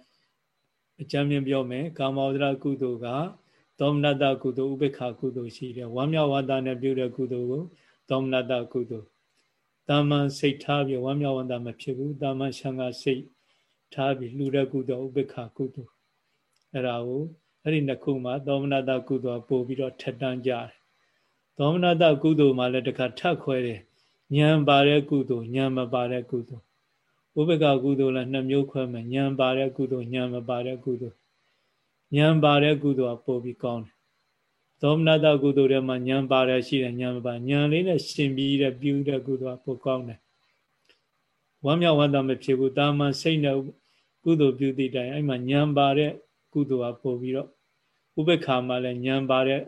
အကြမ်းမြင်ပြောမယ်ကာမောဒရကုသိုလ်ကသောမနတကုသိုလ်ဥပေက္ခကုသိုလ်ရှိတယ်ဝမ်းမြောက်ဝမ်းသာနဲ့ပြုတဲ့ကုသိုလ်ကိုသောမနတကုသိုလ်တာမန်စိတ်ထားပြီးဝမ်းမြောက်ဝမ်းသာမဖြစ်ဘူးတာမန်ရှံကစိတ်ထားပြီးလှူတဲ့ကုသိုလ်ဥပေက္ခကုသိုလ်အဲ့ဒါကိုအဲ့ဒီနှစ်ခုမှာသောမနတကုသိုလ်ပို့ပြီးတော့ထက်တန်းကြတယ်သောမနတကုသိုလ်မှာလည်းတခါထပ်ခွဲတယ်ဉာဏ်ပါတဲ့ကုသိုလ်ဉာဏ်မပါတဲ့ကုသိုလ် ဥပ္ပကကုသိုလ်လည်းနှစ်မျိုးခွဲမယ်ဉာဏ်ပါတဲ့ကုသိုလ်ဉာဏ်မပါတဲ့ကုသိုလ်ဉာဏ်ပါတဲ့ကုသိုလ်ကပို့ပြီးကောင်းတယ်သောမနတကုသိုလ်ထဲမှာဉာဏ်ပါတယ်ရှိတယ်ဉာဏ်မပါဉာဏ်လေးနဲ့ရှင်ပြီးတဲ့ပြုတဲ့ကုသိုလ်ကပိုကောင်းတယ်ဝမ်းမြောက်ဝမ်းသာမဖြစ်ဘူးတာမန်စိတ်နဲ့ကုသိုလ်ပြုသည့်တိုင်အဲ့မှာဉာဏ်ပါတဲ့ကုသိုလ်ကပို့ပြီးတော့ဥပ္ပခါမှာလည်းဉာဏ်ပါတဲ့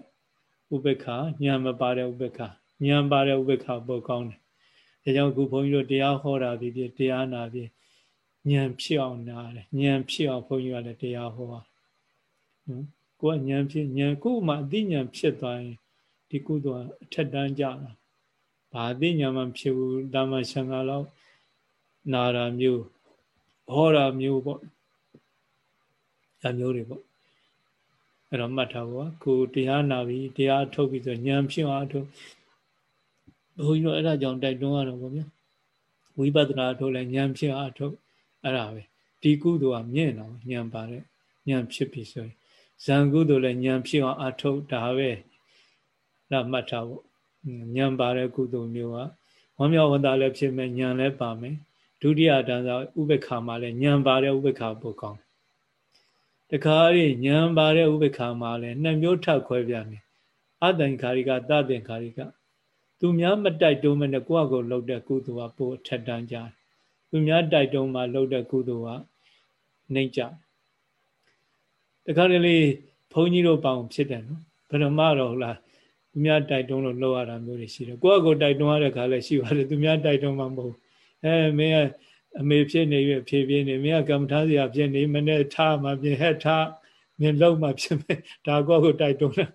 ဥပ္ပခါဉာဏ်မပါတဲ့ဥပ္ပခါဉာဏ်ပါတဲ့ဥပ္ပခါပိုကောင်းတယ် ဒါကြောင့်ခုဘုန်းကြီးတို့တရားဟောတာဖြစ်ဖြစ်တရားနာဖြစ်ဉာဏ်ဖြစ်အောင်နားတယ်ဉာဏ်ဖြစ်အောင်ဘုန်းကြီးကလည်းတရားဟောတာနော်ကိုကဉာဏ်ဖြစ်ဉာဏ်ကိုမှအသိဉာဏ်ဖြစ်သွားရင်ဒီကုသိုလ်အထက်တန်းကြတာဘာအသိဉာဏ်မှဖြစ်ဘူးတာမရှံကလောက်နာတာမျိုးဟောတာမျိုးပေါ့အမျိုးတွေပေါ့အဲ့တော့မှတ်ထားပါကိုတရားနာပြီးတရားထုတ်ပြီးဆိုဉာဏ်ဖြစ်အောင်ထုတ် ဘုန်းကြီးတို့အဲ့ဒါကြောင့်တိုက်တွန်းရတော့ဗောဗျာဝိပဿနာထုတ်လဲဉာဏ်ဖြစ်အောင်ထုတ်အဲ့ဒါပဲဒီကုသိုလ်ကမြင့်တော့ဉာဏ်ပါတဲ့ဉာဏ်ဖြစ်ပြီဆိုရင်ဇံကုသိုလ်လည်းဉာဏ်ဖြစ်အောင်အထုတ်ဒါပဲဒါမှတ်ထားဖို့ဉာဏ်ပါတဲ့ကုသိုလ်မျိုးကဝမ်းမြောက်ဝမ်းသာလည်းဖြစ်မယ်ဉာဏ်လည်းပါမယ်ဒုတိယတန်းစားဥပ္ပခါမှာလည်းဉာဏ်ပါတဲ့ဥပ္ပခါပိုကောင်းတခါရီဉာဏ်ပါတဲ့ဥပ္ပခါမှာလည်းနှစ်မျိုးထပ်ခွဲပြမယ်အတန်ခါရိကတသင်္ခါရိက သူများမတိုက်တုံးမနဲ့ကိုယ့်အကိုလှုပ်တဲ့ကုသိုလ်ကပိုထက်တန်းကြတယ်သူများတိုက်တုံးမှလှုပ်တဲ့ကုသိုလ်ကနှိမ့်ကြတယ်တခါတလေဘုန်းကြီးတို့ပေါင်ဖြစ်တယ်နော်ဗရမတော်လားသူများတိုက်တွန်းလို့လောက်ရတာမျိုးတွေရှိတယ်ကိုယ့်အကိုတိုက်တွန်းရတဲ့ခါလည်းရှိပါတယ်သူများတိုက်တွန်းမှမဟုတ်အဲမင်းကအမေဖြစ်နေပြီဖြေပြင်းနေမင်းကကမ္မထာစရာဖြစ်နေမနဲ့ထားမှပြင်ဟဲ့ထားမင်းလောက်မှဖြစ်မယ်ဒါကိုယ့်ကိုတိုက်တွန်းတယ်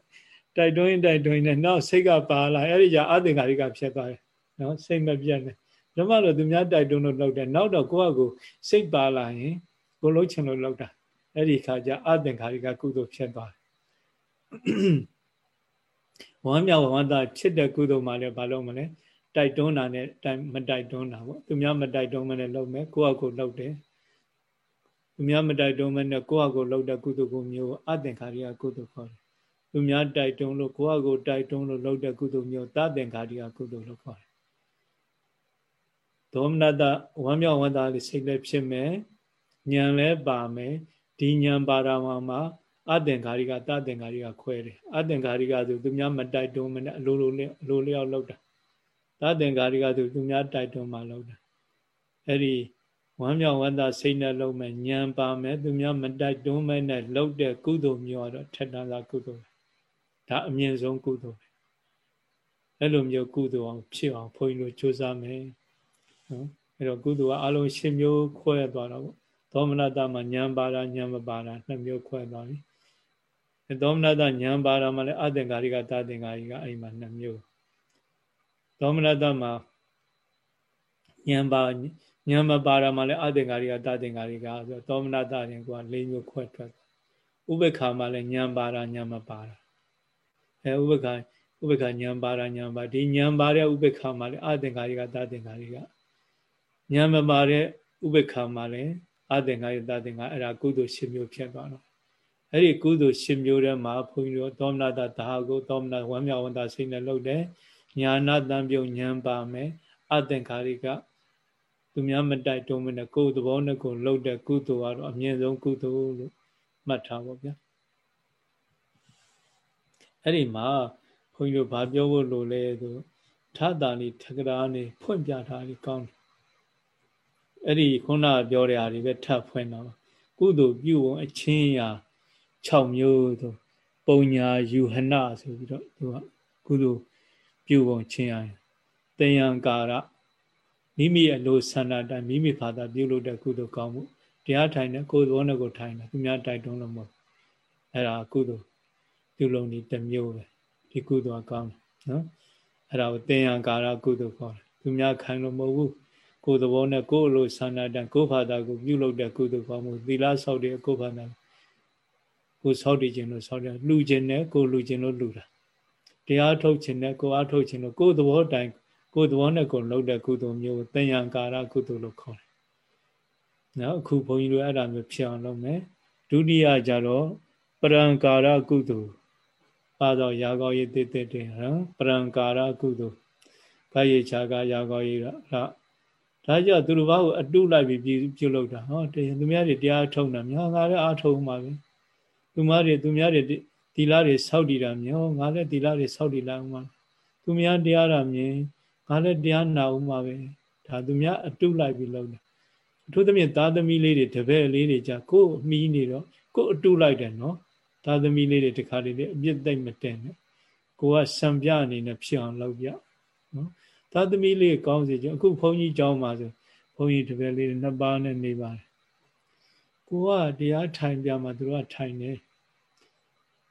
တိုက်တွန်းရင်တိုက်တွန်းရင်နောက်စိတ်ကပါလာအဲ့ဒီကြအသင်္ကာရိကဖြစ်သွားတယ်နော်စိတ်မပြတ်နဲ့ဓမ္မတော့သူများတိုက်တွန်းလို့လောက်တယ်နောက်တော့ကိုယ့်အကိုစိတ်ပါလာရင်ကိုလုံးချင်လို့လောက်တာအဲ့ဒီခါကျအသင်္ခါရိကကုသိုလ်ဖြစ်သွားတယ်ဝမ်းမြောက်ဝမ်းသာဖြစ်တဲ့ကုသိုလ်မှလည်းဘာလို့မလဲတိုက်တွန်းတာနဲ့တိုင်မတိုက်တွန်းတာပေါ့သူများမတိုက်တွန်းမနဲ့လုပ်မယ်ကိုယ့်အကိုလုပ်တယ်သူများမတိုက်တွန်းမနဲ့ကိုယ့်အကိုလုပ်တဲ့ကုသိုလ်ကိုမျိုးအသင်္ခါရိကကုသိုလ်ခေါ်တယ် သူများတိုက်တွန်းလို့ကိုယ့်အကိုတိုက်တွန်းလို့လုပ်တဲ့ကုသိုလ်မျိုးသသင်္ခါရိကကုသိုလ်လို့ခေါ်တယ်ဒေါမနတဝမ်းမြောက်ဝမ်းသာလေးစိတ်လည်းဖြစ်မယ်ဉာဏ်လည်းပါမယ်ဒီဉာဏ်ပါရမမှာအသင်္ခါရိကတသင်္ခါရိကခွဲတယ်အသင်္ခါရိကဆိုသူများမတိုက်တွန်းမနဲ့အလိုလိုလေးအလိုလျောက်လောက်တာတသင်္ခါရိကဆိုသူများတိုက်တွန်းမှလောက်တာအဲ့ဒီဝမ်းမြောက်ဝမ်းသာစိတ်နဲ့လုံးမယ်ဉာဏ်ပါမယ်သူများမတိုက်တွန်းမဲနဲ့လောက်တဲ့ကုသိုလ်မျိုးကတော့ထက်တန်းသာကုသိုလ် ဒါအမြင့်ဆုံးကုသိုလ်ပဲအဲ့လိုမျိုးကုသိုလ်အောင်ဖြစ်အောင်ဘုန်းကြီးတို့ကြိုးစားမယ်နော်အဲ့တော့ကုသိုလ်ကအလုံး၈မျိုးခွဲသွားတော့ပေါ့သောမနတမှာဉာဏ်ပါတာဉာဏ်မပါတာနှစ်မျိုးခွဲသွားပြီသောမနတဉာဏ်ပါတာမှာလည်းအသင်္ကာရိကတာသင်္ကာရိကအဲ့မှာနှစ်မျိုးသောမနတမှာဉာဏ်ပါဉာဏ်မပါတာမှာလည်းအသင်္ကာရိကတာသင်္ကာရိကဆိုသောမနတရင်က၄မျိုးခွဲထွက်ဥပ္ပခါမှလည်းဉာဏ်ပါတာဉာဏ်မပါတာ အဲဥပ္ပခါဥပ္ပခါဉာဏ်ပါတာဉာဏ်ပါဒီဉာဏ်ပါတဲ့ဥပ္ပခါမှလည်းအသင်္ကာရိကသာသင်္ကာရိကဉာဏ်မပါတဲ့ဥပ္ပခါမှလည်းအသင်္ကာရိသာသင်္ကာအဲ့ဒါကုသိုလ်ရှင်မျိုးဖြစ်သွားတော့အဲ့ဒီကုသိုလ်ရှင်မျိုးထဲမှာဘုန်းကြီးတို့သောမနာတဒါကိုသောမနာဝမ်းမြောက်ဝမ်းသာစိတ်နဲ့လုပ်တယ်ညာနာတံပြုံဉာဏ်ပါမယ်အသင်္ခါရိကသူများမတိုက်တုံးမနဲ့ကိုယ်သဘောနဲ့ကိုယ်လှုပ်တဲ့ကုသိုလ်ကတော့အမြင့်ဆုံးကုသိုလ်လို့မှတ်ထားပါဗျာ အဲ့ဒီမှာဘုန်းကြီးတို့ဗာပြောဖို့လိုလဲဆိုထတာလီထကရာနေဖွင့်ပြထားလိကောင်းတယ်အဲ့ဒီခုနပြောတဲ့ဟာတွေပဲထပ်ဖွင့်တော့ကုသိုလ်ပြုဝန်အချင်းရာ6မျိုးဆိုပုံညာယူဟနဆိုပြီးတော့သူကကုသိုလ်ပြုပုံချင်းရတယံကာရမိမိအလိုဆန္ဒတိုင်းမိမိဘာသာပြုလုပ်တဲ့ကုသိုလ်ကောင်းမှုတရားထိုင်တဲ့ကိုယ်သောနဲ့ကိုထိုင်တယ်သူများတိုက်တွန်းလို့မဟုတ်အဲ့ဒါကုသိုလ် ပြုလုပ်နေတစ်မျိုးပဲဒီကုသိုလ်ကောင်းတယ်နော်အဲ့ဒါကိုသင်္ယံကာရကုသိုလ်ခေါ်တယ်သူများခိုင်းလို့မဟုတ်ဘူးကိုယ်သဘောနဲ့ကိုယ်အလိုဆန္ဒတိုင်းကိုယ်ဘာသာကိုပြုလုပ်တဲ့ကုသိုလ်ကောင်းမှုသီလဆောက်တဲ့ကိုယ်ဘာသာကိုဆောက်တည်ခြင်းလို့ဆောက်တယ်လှူခြင်းနဲ့ကိုလှူခြင်းလို့လှူတာတရားထုတ်ခြင်းနဲ့ကိုအားထုတ်ခြင်းလို့ကိုယ်သဘောတိုင်းကိုယ်သဘောနဲ့ကိုယ်လုပ်တဲ့ကုသိုလ်မျိုးသင်္ယံကာရကုသိုလ်လို့ခေါ်တယ်နော်အခုဘုန်းကြီးတို့အဲ့ဒါမျိုးဖြစ်အောင်လုပ်မယ်ဒုတိယကြတော့ပရံကာရကုသိုလ် ပါတော့ရာကောရေးတည်တည်တယ်နော်ပရံကာရကုသိုလ်ဘာရေချာကရာကောရေးတော့ဒါကြောင့်သူတို့ဘာကိုအတုလိုက်ပြီးပြုလုပ်တာဟောတရားသူများတွေတရားထုံတာများငါလည်းအားထုံမှာပဲသူများတွေသူများတွေဒီလားတွေစောက်တည်တာမျိုးငါလည်းဒီလားတွေစောက်တည်လာအောင်မှာသူများတရားတာမြင်ငါလည်းတရားနာအောင်မှာပဲဒါသူများအတုလိုက်ပြီးလုပ်တယ်အထူးသဖြင့်သားသမီးလေးတွေတပည့်လေးတွေじゃကိုယ်အမိနေတော့ကိုယ်အတုလိုက်တယ်နော် သားသမီးလေးတွေတခါတည်းအပြစ်သိမ့်မတင်နဲ့ကိုကစံပြအနေနဲ့ဖြစ်အောင်လုပ်ပြနော်သားသမီးလေးကောင်းစေချင်အခုဘုန်းကြီးကျောင်းမှာဆိုဘုန်းကြီးတပည့်လေးနှစ်ပါးနဲ့နေပါတယ်ကိုကတရားထိုင်ပြမှာသူတို့ကထိုင်နေ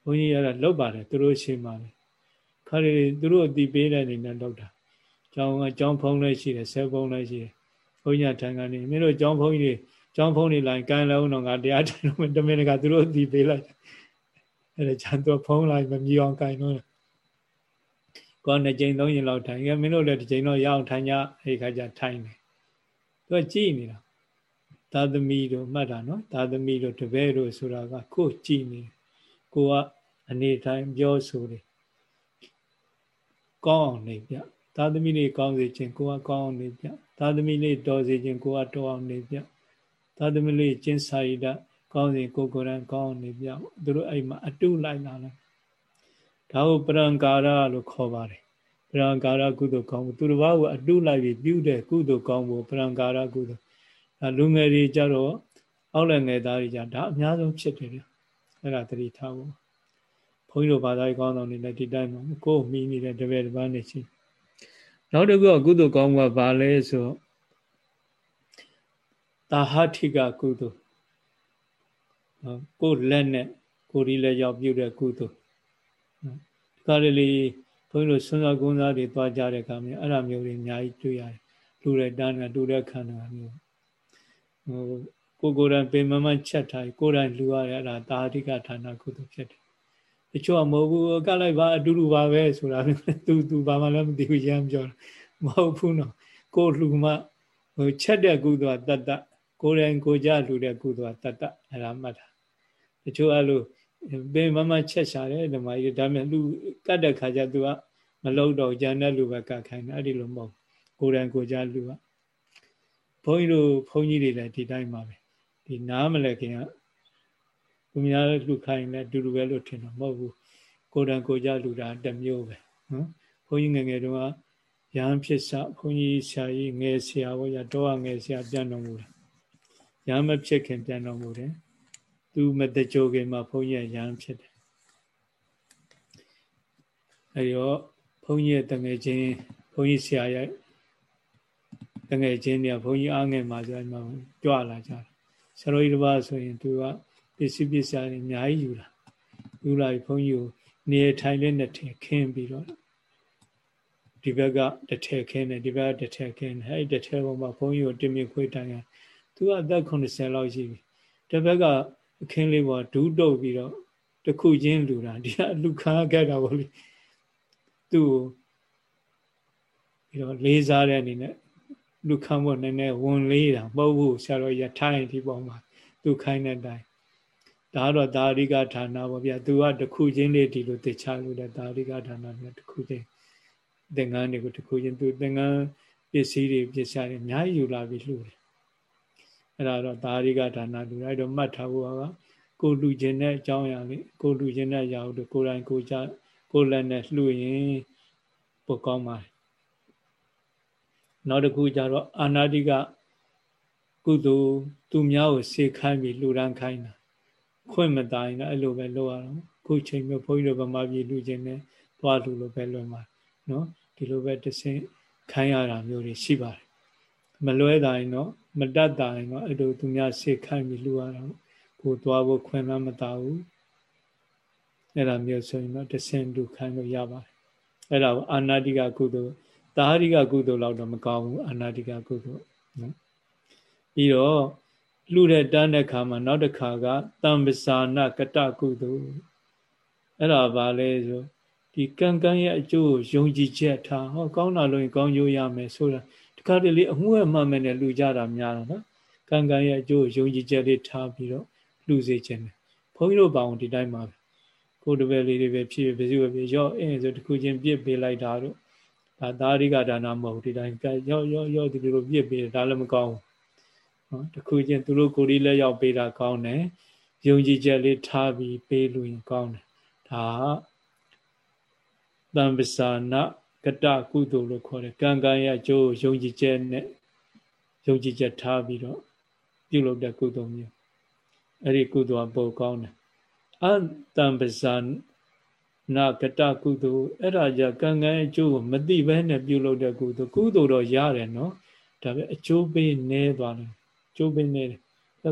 ဘုန်းကြီးရတာလောက်ပါတယ်သူတို့ရှင်းပါတယ်ခါရီသူတို့အတိပေးတဲ့အနေနဲ့လောက်တာကျောင်းကကျောင်းဖုံးလည်းရှိတယ်ဆဲဖုံးလည်းရှိတယ်ဘုန်းကြီးထိုင်ကနေမင်းတို့ကျောင်းဖုံးကြီးတွေကျောင်းဖုံးတွေလိုင်းကန်လုံးတော့ငါတရားထိုင်လို့တမင်တကာသူတို့အတိပေးလိုက် အဲ့ဒါချန်တော့ဖုံးလိုက်မမြည်အောင်ကန်တော့ကောနှစ်ကြိမ်သုံးရင်လောက်ထိုင်ကမင်းတို့လည်းတစ်ကြိမ်တော့ရအောင်ထိုင်ကြအဲ့ခါကျထိုင်တယ်သူကကြည်နေတာသာသမီတို့မှတ်တာနော်သာသမီတို့တပည့်တို့ဆိုတာကကိုကြည်နေကိုကအနေတိုင်းပြောဆိုတယ်ကောင်းအောင်နေပြသာသမီလေးကောင်းစေခြင်းကိုကကောင်းအောင်နေပြသာသမီလေးတော်စေခြင်းကိုကတော်အောင်နေပြသာသမီလေးကျင့်စာရိတ ကောင်းစဉ်ကိုကိုယ်တိုင်ကောင်းအောင်နေပြသူတို့အဲ့မှာအတုလိုက်လာတယ်ဒါကိုပရံကာရလို့ခေါ်ပါတယ်ပရံကာရကုသိုလ်ကောင်းမှုသူတစ်ပါးကိုအတုလိုက်ပြီးပြုတဲ့ကုသိုလ်ကောင်းမှုပရံကာရကုသိုလ်ဒါလူငယ်တွေကြတော့အောက်လည်းငယ်သားတွေကြဒါအများဆုံးဖြစ်တယ်ဗျအဲ့ဒါတတိထားဖို့ဘုန်းကြီးတို့ဘာသာရေးကောင်းဆောင်နေလည်းဒီတိုင်းမှာကိုယ်မိနေတဲ့တပည့်တစ်ပါးနေရှိနောက်တစ်ခုကကုသိုလ်ကောင်းမှုကဘာလဲဆိုတာဟထိကကုသိုလ် ကိုယ်လက်နဲ့ကိုယ်ဒီလက်ရောက်ပြုတဲ့ကုသိုလ်ဒီကလေးလေးဘုန်းကြီးတို့ဆွမ်းစားကုန်းစားတွေသွားကြတဲ့အခါမျိုးအဲ့ဒါမျိုးတွေအများကြီးတွေ့ရတယ်လူတဲ့တန်းကလူတဲ့ခန္ဓာမျိုးဟိုကိုကိုယ်တိုင်ပင်မမချက်ထားကိုယ်တိုင်လူရတဲ့အဲ့ဒါတာဟထိကဌာနကုသိုလ်ဖြစ်တယ်တချို့ကမဟုတ်ဘူးကလိုက်ပါအတူတူပါပဲဆိုတာသူသူဘာမှလည်းမသိဘူးရမ်းပြောမဟုတ်ဘူးနော်ကိုလူမှဟိုချက်တဲ့ကုသိုလ်ကတတ္တကိုယ်တိုင်ကိုကြလူတဲ့ကုသိုလ်ကတတ္တအဲ့ဒါမှတ်တာ တချို့အဲ့လိုပင်မမချက်ရှာတယ်ဓမ္မကြီးဒါမဲ့လူကတ်တဲ့ခါကျသူကမလုံတော့ကြံတဲ့လူပဲကတ်ခိုင်းတယ်အဲ့ဒီလိုမဟုတ်ကိုယ်တိုင်ကိုကြလူကဘုန်းကြီးတို့ဘုန်းကြီးတွေလည်းဒီတိုင်းပါပဲဒီနားမလဲခင်ကသူများလူခိုင်းလည်းအတူတူပဲလို့ထင်တော့မဟုတ်ဘူးကိုယ်တန်ကိုကြလူတာတစ်မျိုးပဲနော်ဘုန်းကြီးငယ်ငယ်တုန်းကရဟန်းဖြစ်စဘုန်းကြီးဆရာကြီးငယ်ဆရာဘောရတော့ငယ်ဆရာပြန်တော်မူတယ်ရဟန်းမဖြစ်ခင်ပြန်တော်မူတယ် သူမတကြိုခင်မှာဘုန်းကြီးရဟန်းဖြစ်တယ်အဲရောဘုန်းကြီးရဲ့တငယ်ချင်းဘုန်းကြီးဆရာရဲ့တငယ်ချင်းတွေကဘုန်းကြီးအားငယ်မှာဆိုရင်ကြွလာကြတယ်ဆရာတော်ကြီးတစ်ပါးဆိုရင်သူကပစ္စည်းပစ္စည်းတွေအများကြီးယူလာယူလာပြီးဘုန်းကြီးကိုနေထိုင်လေးနဲ့ထင်ခင်းပြီးတော့ဒီဘက်ကတထဲခင်းတယ်ဒီဘက်ကတထဲခင်းတယ်အဲ့ဒီတထဲပေါ်မှာဘုန်းကြီးကိုတင်မြခွေးတိုင်ရသူကအသက်80လောက်ရှိပြီတစ်ဘက်က အခင်းလေးပေါ်ဒူးတုပ်ပြီးတော့တခုချင်းလူတာဒီကလူခါခဲ့တာပေါ့လေသူ့ကိုပြီးတော့လေးစားတဲ့အနေနဲ့လူခံဖို့နည်းနည်းဝန်လေးတာမဟုတ်ဘူးဆရာတော်ရထိုင်းဒီပေါ်မှာသူခိုင်းတဲ့အတိုင်းဒါတော့ဒါရိကဌာနပေါ့ဗျာသူကတခုချင်းလေးဒီလိုတခြားလို့တဲ့ဒါရိကဌာနနဲ့တခုချင်းသင်္ကန်းတွေကိုတခုချင်းသူသင်္ကန်းပစ္စည်းတွေပစ္စည်းတွေအများကြီးယူလာပြီးလှူတယ် အဲ့ဒါတော့ဒါရိကဌာနလူလိုက်တော့မှတ်ထားဖို့ကကိုလူချင်းတဲ့အကြောင်းအရာလေးကိုလူချင်းတဲ့အရာတို့ကိုယ်တိုင်ကိုကြကိုလက်နဲ့လှူရင်ပိုကောင်းပါတယ်နောက်တစ်ခုကျတော့အာနာတိကကုသိုလ်သူများကိုစေခိုင်းပြီးလှူဒန်းခိုင်းတာခွင့်မတိုင်းတော့အဲ့လိုပဲလုပ်ရအောင်ခုချိန်မျိုးဘုန်းကြီးတို့ဗမာပြည်လူချင်းနဲ့သွားလူလိုပဲလွယ်မှာနော်ဒီလိုပဲတဆင့်ခိုင်းရတာမျိုးတွေရှိပါတယ်မလွဲတာရင်တော့ မတတ်တာရင်တော့အဲ့လိုသူများစေခိုင်းပြီးလှူရတာကိုသွားဖို့ခွင့်မမတာဘူးအဲ့ဒါမျိုးဆိုရင်တော့တဆင့်လူခိုင်းလို့ရပါတယ်အဲ့ဒါအာနာတိကကုသိုလ်သာဟရိကကုသိုလ်လောက်တော့မကောင်းဘူးအာနာတိကကုသိုလ်နော်ပြီးတော့လှူတဲ့တန်းတဲ့ခါမှာနောက်တစ်ခါကတံပဇာနာကတကုသိုလ်အဲ့ဒါဘာလဲဆိုဒီကံကံရဲ့အကျိုးကိုယုံကြည်ချက်ထားဟောကောင်းတာလို့ရင်ကောင်းကျိုးရမယ်ဆိုတာတ ခါတလေအမှုအမှန်မဲ့နဲ့လှူကြတာများတာနော်ကံကံရဲ့အကျိုးကိုယုံကြည်ချက်လေးထားပြီးတော့လှူစေခြင်းတယ်ဘုန်းကြီးတို့ပါအောင်ဒီတိုင်းပါပဲကိုယ်တပည့်လေးတွေပဲဖြစ်ဖြစ်ဖြစ်ဖြစ်ရော့အင်းဆိုတခုချင်းပြစ်ပေးလိုက်တာတို့ဒါသာရိကဒါနမဟုတ်ဒီတိုင်းရော့ရော့ရော့ဒီလိုပြစ်ပေးဒါလည်းမကောင်းဘူးနော်တခုချင်းသူတို့ကိုယ်လေးလက်ရောက်ပေးတာကောင်းတယ်ယုံကြည်ချက်လေးထားပြီးပေးလို့ရင်ကောင်းတယ်ဒါတံပစာနာ ကတကုသိုလ်လို့ခေါ်တယ်ကံကံရဲ့အကျိုးယုံကြည်ချက်နဲ့ယုံကြည်ချက်ထားပြီးတော့ပြုလုပ်တဲ့ကုသိုလ်မျိုးအဲ့ဒီကုသိုလ်ကပိုကောင်းတယ်အတံပစာနာကတကုသိုလ်အဲ့ဒါကြကံကံအကျိုးကိုမသိဘဲနဲ့ပြုလုပ်တဲ့ကုသိုလ်ကုသိုလ်တော့ရတယ်နော်ဒါပေမဲ့အကျိုးပေးနေသွားတယ်အကျိုးပေးနေတယ်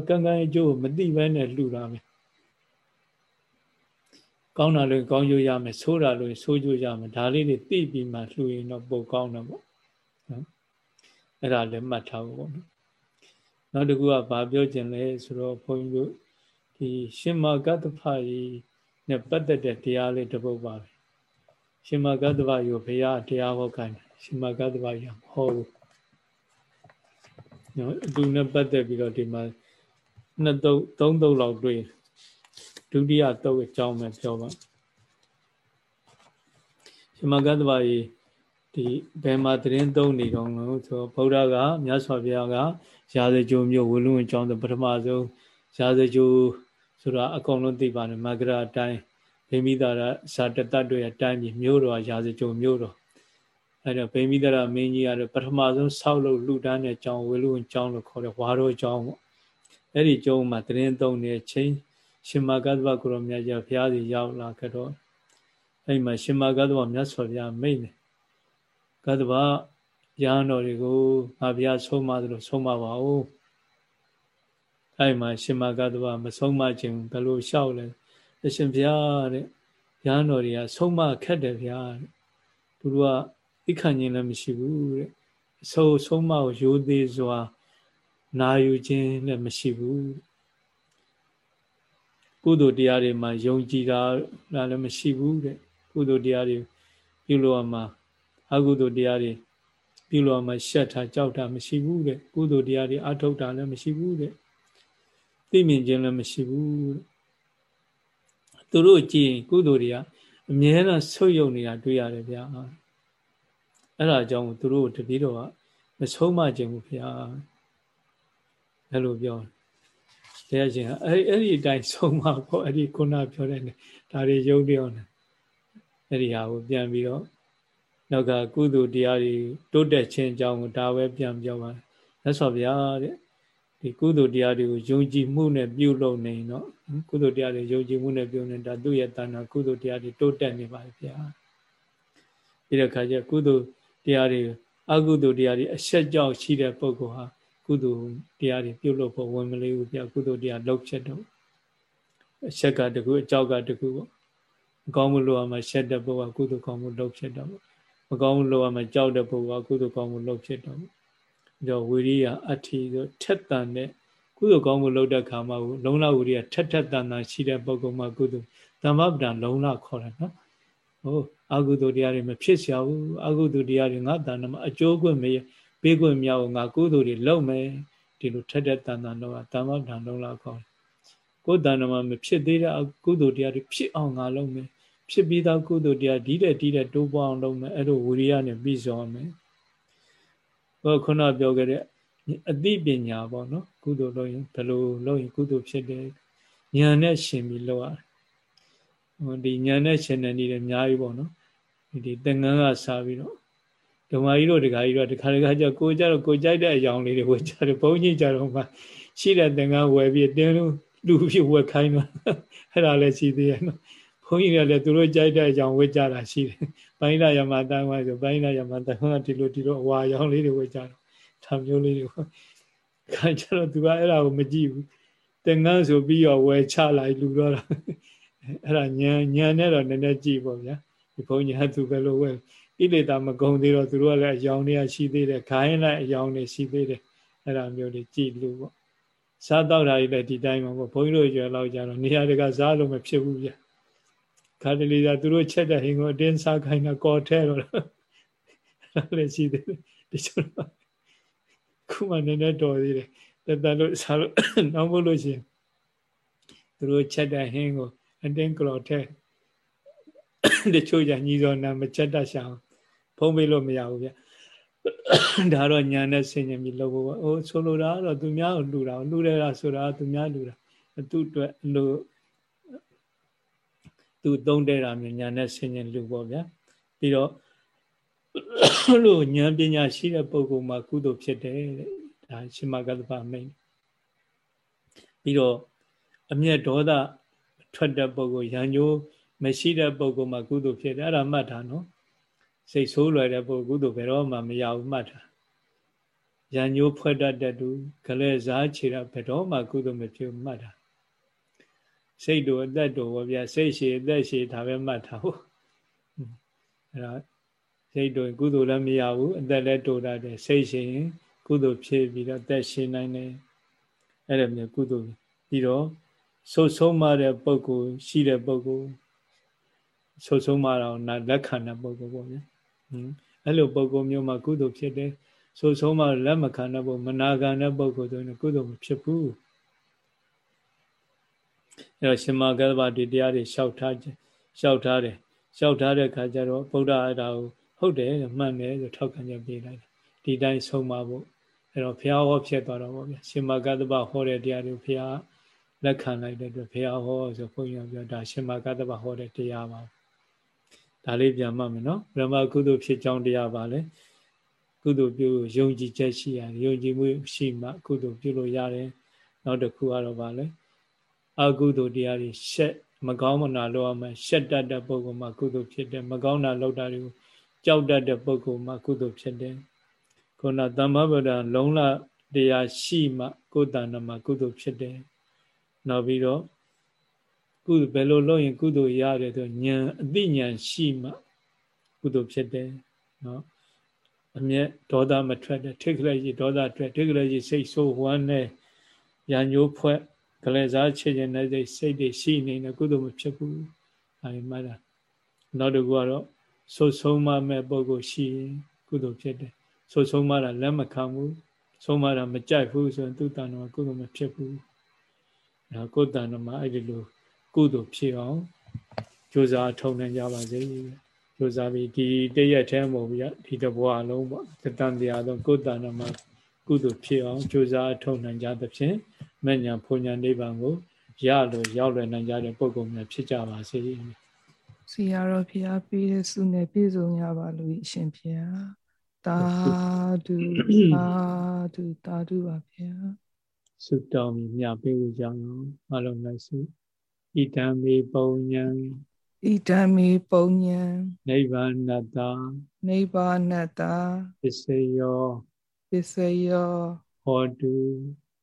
ကံကံအကျိုးကိုမသိဘဲနဲ့လှူတာပဲ ကောင်းတာလို့ကောင်းကျိုးရမယ်ဆိုးတာလို့ဆိုးကျိုးရမယ်ဒါလေးတွေသိပြီးမှလှူရင်တော့ပိုကောင်းတယ်ပေါ့နော်အဲ့ဒါလည်းမှတ်ထားဖို့ပေါ့နော်နောက်တစ်ခုကဘာပြောခြင်းလဲဆိုတော့ဘုန်းကြီးတို့ဒီရှင်မဂတ္တဖကြီးနဲ့ပတ်သက်တဲ့တရားလေးတစ်ပုဒ်ပါပဲရှင်မဂတ္တဖကြီးကိုဘုရားတရားဟောခိုင်းတယ်ရှင်မဂတ္တဖကြီးဟောဘူးနော်အတူနဲ့ပတ်သက်ပြီးတော့ဒီမှာနှစ်သုတ်သုံးသုတ်လောက်တွေ့ ဒုတိယသုတ်အကြောင်းပဲပြောပါရှင်မဂတ္တဖကြီးဒီဘယ်မှာသတင်းသုံးနေတော့လို့ဆိုဗုဒ္ဓကမြတ်စွာဘုရားကရာဇကြိုမျိုးဝလုံးအကြောင်းဆိုပထမဆုံးရာဇကြိုဆိုတာအကုန်လုံးသိပါတယ်မဂရအတိုင်းဗိမိတာရဇာတတတ်တွေအတိုင်းပြီးမျိုးတော်ရာဇကြိုမျိုးတော်အဲ့တော့ဗိမိတာရမင်းကြီးကတော့ပထမဆုံးဆောက်လုပ်လူတန်းတဲ့ကျောင်းဝလုံးအကြောင်းလို့ခေါ်တယ်ဝါတော်ကျောင်းပေါ့အဲ့ဒီကျောင်းမှာသတင်းသုံးနေချင်း ရှင်မဂတ္တဗကိုရောမြတ်ကြီးဘုရားစီရောက်လာကြတော့အဲ့မှာရှင်မဂတ္တဗမြတ်စွာဘုရားမိတ်တယ်ကတ္တဗရဟန်းတော်တွေကိုငါဘုရားဆုံးမသလိုဆုံးမပါဦးအဲ့မှာရှင်မကတ္တဗမဆုံးမခြင်းဘယ်လိုလျှောက်လဲအရှင်ဘုရားတဲ့ရဟန်းတော်တွေကဆုံးမခက်တယ်ဗျာတဲ့သူတို့ကသိခံခြင်းလည်းမရှိဘူးတဲ့အဆိုဆုံးမကိုရိုသေးစွာနာယူခြင်းလည်းမရှိဘူး ကုသိုလ်တရားတွေမှာယုံကြည်တာလည်းမရှိဘူးတဲ့ကုသိုလ်တရားတွေပြုလို့အမှာအကုသိုလ်တရားတွေပြုလို့မှရှက်တာကြောက်တာမရှိဘူးတဲ့ကုသိုလ်တရားတွေအထုတ်တာလည်းမရှိဘူးတဲ့သိမြင်ခြင်းလည်းမရှိဘူးသူတို့ကြည့်ရင်ကုသိုလ်တွေကအမြဲတမ်းဆုတ်ယုတ်နေတာတွေ့ရတယ်ဗျာအဲ့ဒါကြောင့်သူတို့တပည့်တော်ကမဆုံးမခြင်းဘူးဗျာအဲ့လိုပြောတယ် ရှင်အဲ့အဲ့ဒီအတိုင်းဆုံးမပေါ့အဲ့ဒီခုနပြောတဲ့ဒါတွေယုံပြောနေအဲ့ဒီဟာကိုပြန်ပြီးတော့နောက်ကကုသိုလ်တရားတွေတိုးတက်ခြင်းအကြောင်းကိုဒါပဲပြန်ပြောပါတယ်။လက်ဆော်ဗျာတဲ့ဒီကုသိုလ်တရားတွေကိုယုံကြည်မှုနဲ့ပြုလုပ်နေတော့ကုသိုလ်တရားတွေယုံကြည်မှုနဲ့ပြုနေတာသူ့ရဲ့တဏ္ဍာကုသိုလ်တရားတွေတိုးတက်နေပါလေဗျာ။ဒီတဲ့ခါကျကုသိုလ်တရားတွေအကုသိုလ်တရားတွေအဆက်ကြောင့်ရှိတဲ့ပုဂ္ဂိုလ်ဟာ ကုသိုလ်တရားတွေပြုလုပ်ဖို့ဝင်မလေးဘူးဗျာကုသိုလ်တရားလောက်ချက်တော့အချက်ကတကူအကြောက်ကတကူပေါ့မကောင်းမှုလိုအောင်ရှက်တဲ့ဘုရားကုသိုလ်ကောင်းမှုလောက်ချက်တော့မကောင်းမှုလိုအောင်ကြောက်တဲ့ဘုရားကုသိုလ်ကောင်းမှုလောက်ချက်တော့ကြောဝီရိယအထီဆိုထက်တန်တဲ့ကုသိုလ်ကောင်းမှုလုပ်တဲ့ခါမှာလုံလဝီရိယထက်ထက်တန်တန်ရှိတဲ့ပုဂ္ဂိုလ်မှာကုသိုလ်ဓမ္မပဒံလုံလခေါ်တယ်နော်ဟိုအကုသိုလ်တရားတွေမဖြစ်ရဘူးအကုသိုလ်တရားတွေငါတဏ္ဍမအကျိုးကွမရ ပေးခွင့်မရဘူးငါကုသိုလ်တွေလုပ်မယ်ဒီလိုထက်ထက်တန်တန်တော့သမ္မပဒံလုံလခေါ်တယ်ကိုယ်တဏ္ဍမှာမဖြစ်သေးတဲ့အကုသိုလ်တရားတွေဖြစ်အောင်ငါလုပ်မယ်ဖြစ်ပြီးသားကုသိုလ်တရားဒီတဲ့ဒီတဲ့တိုးပွားအောင်လုပ်မယ်အဲ့လိုဝိရိယနဲ့ပြီးစောမယ်ဟောခုနပြောခဲ့တဲ့အသိပညာပေါ့နော်ကုသိုလ်လုပ်ရင်ဘယ်လိုလုပ်ရင်ကုသိုလ်ဖြစ်တယ်ဉာဏ်နဲ့ရှင်ပြီးလုပ်ရတယ်ဟိုဒီဉာဏ်နဲ့ရှင်တဲ့နေတယ်အများကြီးပေါ့နော်ဒီသင်္ကန်းကစားပြီးတော့ ဓမ္မကြီးတို့ဒကာကြီးတို့တခါတခါကျကိုကြတော့ကိုကြိုက်တဲ့အကြောင်းလေးတွေဝယ်ကြတယ်ဘုန်းကြီးကြတော့မှရှိတဲ့သင်္ကန်းဝယ်ပြီးတင်းလို့လူဖြစ်ဝယ်ခိုင်းတော့အဲ့ဒါလည်းရှိသေးရဲ့နော်ဘုန်းကြီးတွေကလည်းသူတို့ကြိုက်တဲ့အကြောင်းဝယ်ကြတာရှိတယ်ပိုင်းလာယမတန်ဝါဆိုပိုင်းလာယမတန်ကဒီလိုဒီလိုအဝါရောင်လေးတွေဝယ်ကြတော့ဒါမျိုးလေးတွေခါကျတော့သူကအဲ့ဒါကိုမကြည့်ဘူးသင်္ကန်းဆိုပြီးတော့ဝယ်ချလိုက်လူတော့တာအဲ့ဒါညံညံနဲ့တော့နည်းနည်းကြည့်ပေါ့ဗျာဒီဘုန်းကြီးကသူပဲလို့ဝယ် ဣလေတာမကုံသေးတော့သူတို့ကလည်းအယောင်တွေကရှိသေးတယ်ခိုင်းလိုက်အယောင်တွေရှိသေးတယ်အဲ့ဒါမျိုးတွေကြည့်လို့ပေါ့စားတော့တာကြီးလည်းဒီတိုင်းမှာပေါ့ဘုန်းကြီးတို့ရွယ်လောက်ကြတော့နေရာတကစားလို့မဖြစ်ဘူးဗျာခါတလေကသူတို့ချက်တဲ့ဟင်ကိုအတင်းစားခိုင်းတာကော်ထဲတော့အဲ့လည်းရှိသေးတယ်ဒီချို့ခုမှနည်းနည်းတော်သေးတယ်တတလို့စားလို့နောက်ဖို့လို့ရှိရင်သူတို့ချက်တဲ့ဟင်းကိုအတင်းကလော်ထဲတချို့ကြညီစောနာမချက်တတ်ရှာ ဖုံးပေးလို့မရဘူးဗျဒါတော့ညာနဲ့ဆင်ញင်ပြီးလုပ်ဖို့ဟိုဆိုလိုတာကတော့သူများကိုလှူတာလှူတယ်လားဆိုတာသူများလှူတာသူ့အတွက်လို့သူသုံးတဲ့တာမျိုးညာနဲ့ဆင်ញင်လှူပေါ့ဗျာပြီးတော့လို့ဉာဏ်ပညာရှိတဲ့ပုဂ္ဂိုလ်မှာကုသိုလ်ဖြစ်တယ်တဲ့ဒါရှင်မဂတ္တပမိန်ပြီးတော့အမျက်ဒေါသထွက်တဲ့ပုဂ္ဂိုလ်ရံညိုးမရှိတဲ့ပုဂ္ဂိုလ်မှာကုသိုလ်ဖြစ်တယ်အဲ့ဒါမှတ်တာနော် စိတ်ဆိုးလွယ်တဲ့ပုဂ္ဂိုလ်ကုသိုလ်ဘယ်တော့မှမရဘူးမှတ်တာရံညိုးဖွဲ့တတ်တဲ့သူကလေးစားချေတာဘယ်တော့မှကုသိုလ်မဖြစ်မှတ်တာစိတ်တို့အသက်တို့ဘောဗျာစိတ်ရှည်အသက်ရှည်ဒါပဲမှတ်တာဟုတ်အဲ့ဒါစိတ်တို့ကုသိုလ်လည်းမရဘူးအသက်လည်းတိုးတတ်တယ်စိတ်ရှင်ကုသိုလ်ဖြစ်ပြီးတော့သက်ရှင်နိုင်တယ်အဲ့ဒါမျိုးကုသိုလ်ပြီးတော့ဆုတ်ဆုံးမတဲ့ပုဂ္ဂိုလ်ရှိတဲ့ပုဂ္ဂိုလ်ဆုတ်ဆုံးမတော့လက်ခံတဲ့ပုဂ္ဂိုလ်ပေါ့ဗျာဟင်း အဲ့လိုပုဂ္ဂိုလ်မျိုးမှာကုသိုလ်ဖြစ်တယ်ဆုတ်ဆုံးမလက်မခံတဲ့ပုဂ္ဂိုလ်မနာခံတဲ့ပုဂ္ဂိုလ်ဆိုရင်ကုသိုလ်မဖြစ်ဘူးအဲ့တော့ရှင်မဂ္ဂဗဒီတရားတွေလျှောက်ထားလျှောက်ထားတယ်လျှောက်ထားတဲ့ခါကျတော့ဗုဒ္ဓအဲ့ဒါကိုဟုတ်တယ်မှန်တယ်ဆိုထောက်ခံချက်ပေးလိုက်ဒီတိုင်းဆုံးမဖို့အဲ့တော့ဘုရားဟောဖြစ်သွားတော့ဗောဗျာရှင်မဂ္ဂတပဟောတဲ့တရားတွေဘုရားလက်ခံလိုက်တဲ့အတွက်ဘုရားဟောဆိုဘုန်းကြီးပြောဒါရှင်မဂ္ဂတပဟောတဲ့တရားပါ ဒါလေးပြန်မှမယ်နော်ဗြဟ္မကုသိုလ်ဖြစ်ကြောင်းတရားပါလေကုသိုလ်ပြုယုံကြည်ချက်ရှိရတယ်ယုံကြည်မှုရှိမှကုသိုလ်ပြုလို့ရတယ်နောက်တစ်ခုကတော့ဗာလေအကုသိုလ်တရားတွေရှက်မကောင်းမနာလို့အောင်ရှက်တတ်တဲ့ပုဂ္ဂိုလ်မှာကုသိုလ်ဖြစ်တယ်မကောင်းတာလုပ်တာတွေကိုကြောက်တတ်တဲ့ပုဂ္ဂိုလ်မှာကုသိုလ်ဖြစ်တယ်ခုနသမ္မဗုဒ္ဓလုံးလတရားရှိမှကိုယ်တဏ္ဍမှာကုသိုလ်ဖြစ်တယ်နောက်ပြီးတော့ ကုဘယ်လိုလုပ်ရင် ကုသိုလ်ရတယ်ဆိုဉာဏ်အသိဉာဏ်ရှိမှကုသိုလ်ဖြစ်တယ်နော်အမျက်ဒေါသမထွက်တဲ့ထိတ်ကလေးကြီးဒေါသထွက်ထိတ်ကလေးကြီးစိတ်ဆိုးဝမ်းနဲ့ရညိုးဖွဲ့ကလေးစားချစ်ခြင်းနဲ့စိတ်စိတ်တွေရှိနေတဲ့ကုသိုလ်မဖြစ်ဘူးအဲဒီမှာနောက်တစ်ခုကတော့ဆုတ်ဆုံးမမဲ့ပုဂ္ဂိုလ်ရှိရင်ကုသိုလ်ဖြစ်တယ်ဆုတ်ဆုံးမတာလက်မခံဘူးဆုံးမတာမကြိုက်ဘူးဆိုရင်သူ့တဏ္ဍမှာကုသိုလ်မဖြစ်ဘူးဒါကိုယ်တဏ္ဍမှာအဲ့ဒီလို ကုသိုလ်ဖြစ်အောင်ကြိုးစားထုံနိုင်ကြပါစေကြိုးစားပြီးဒီတရက်ထဲမဟုတ်ဘူးဒီတဘွားလုံးပေါ့တန်တရားဆုံးကိုယ်တဏ္ဍမှာကုသိုလ်ဖြစ်အောင်ကြိုးစားထုံနိုင်ကြသဖြင့်မဉ္ဇဉ်ဘုံညာနိဗ္ဗာန်ကိုရလို့ရောက်လွယ်နိုင်ကြတဲ့ပုဂ္ဂိုလ်များဖြစ်ကြပါစေဆရာတော်ဖျားပေးတဲ့ဆုနဲ့ပြည့်စုံရပါလို့အရှင်ဖျားတာဓုတာဓုတာဓုပါဖျားဆုတောင်းမြတ်ပေးကြအောင်အလုံးလိုက်ဆု ဣဒံမေပုံညံဣဒံမေပုံညံနိဗ္ဗာနတနိဗ္ဗာနတပစ္စယောပစ္စယောဟောတု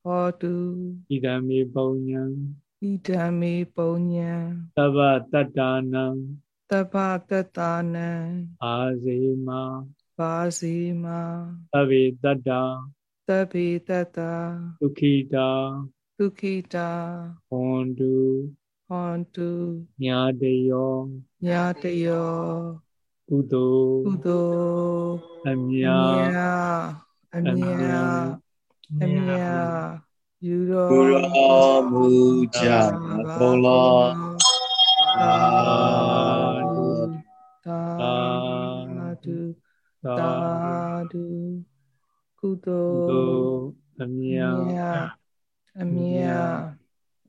ဟောတုဣဒံမေပုံညံဣဒံမေပုံညံသဗ္ဗတတ္တာနံသဗ္ဗတတ္တာနံအာဇေမပါဇေမသဗ္ဗေတတ္တာသသဗ္ဗေတတ္တာဒုက္ခိတာဒုက္ခိတာဟွန်တု ဟွန်တုညာတယောညာတယောကုသိုလ်ကုသိုလ်အမြအမြ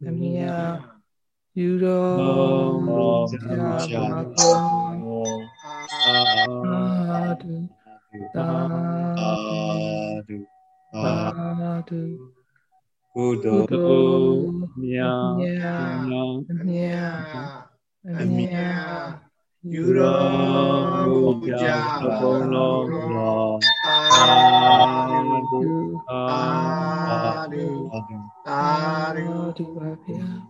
အမြအ မြယူတော်ကိုရောမူကြကုန်လောသာဓုသာဓုသာသာဓု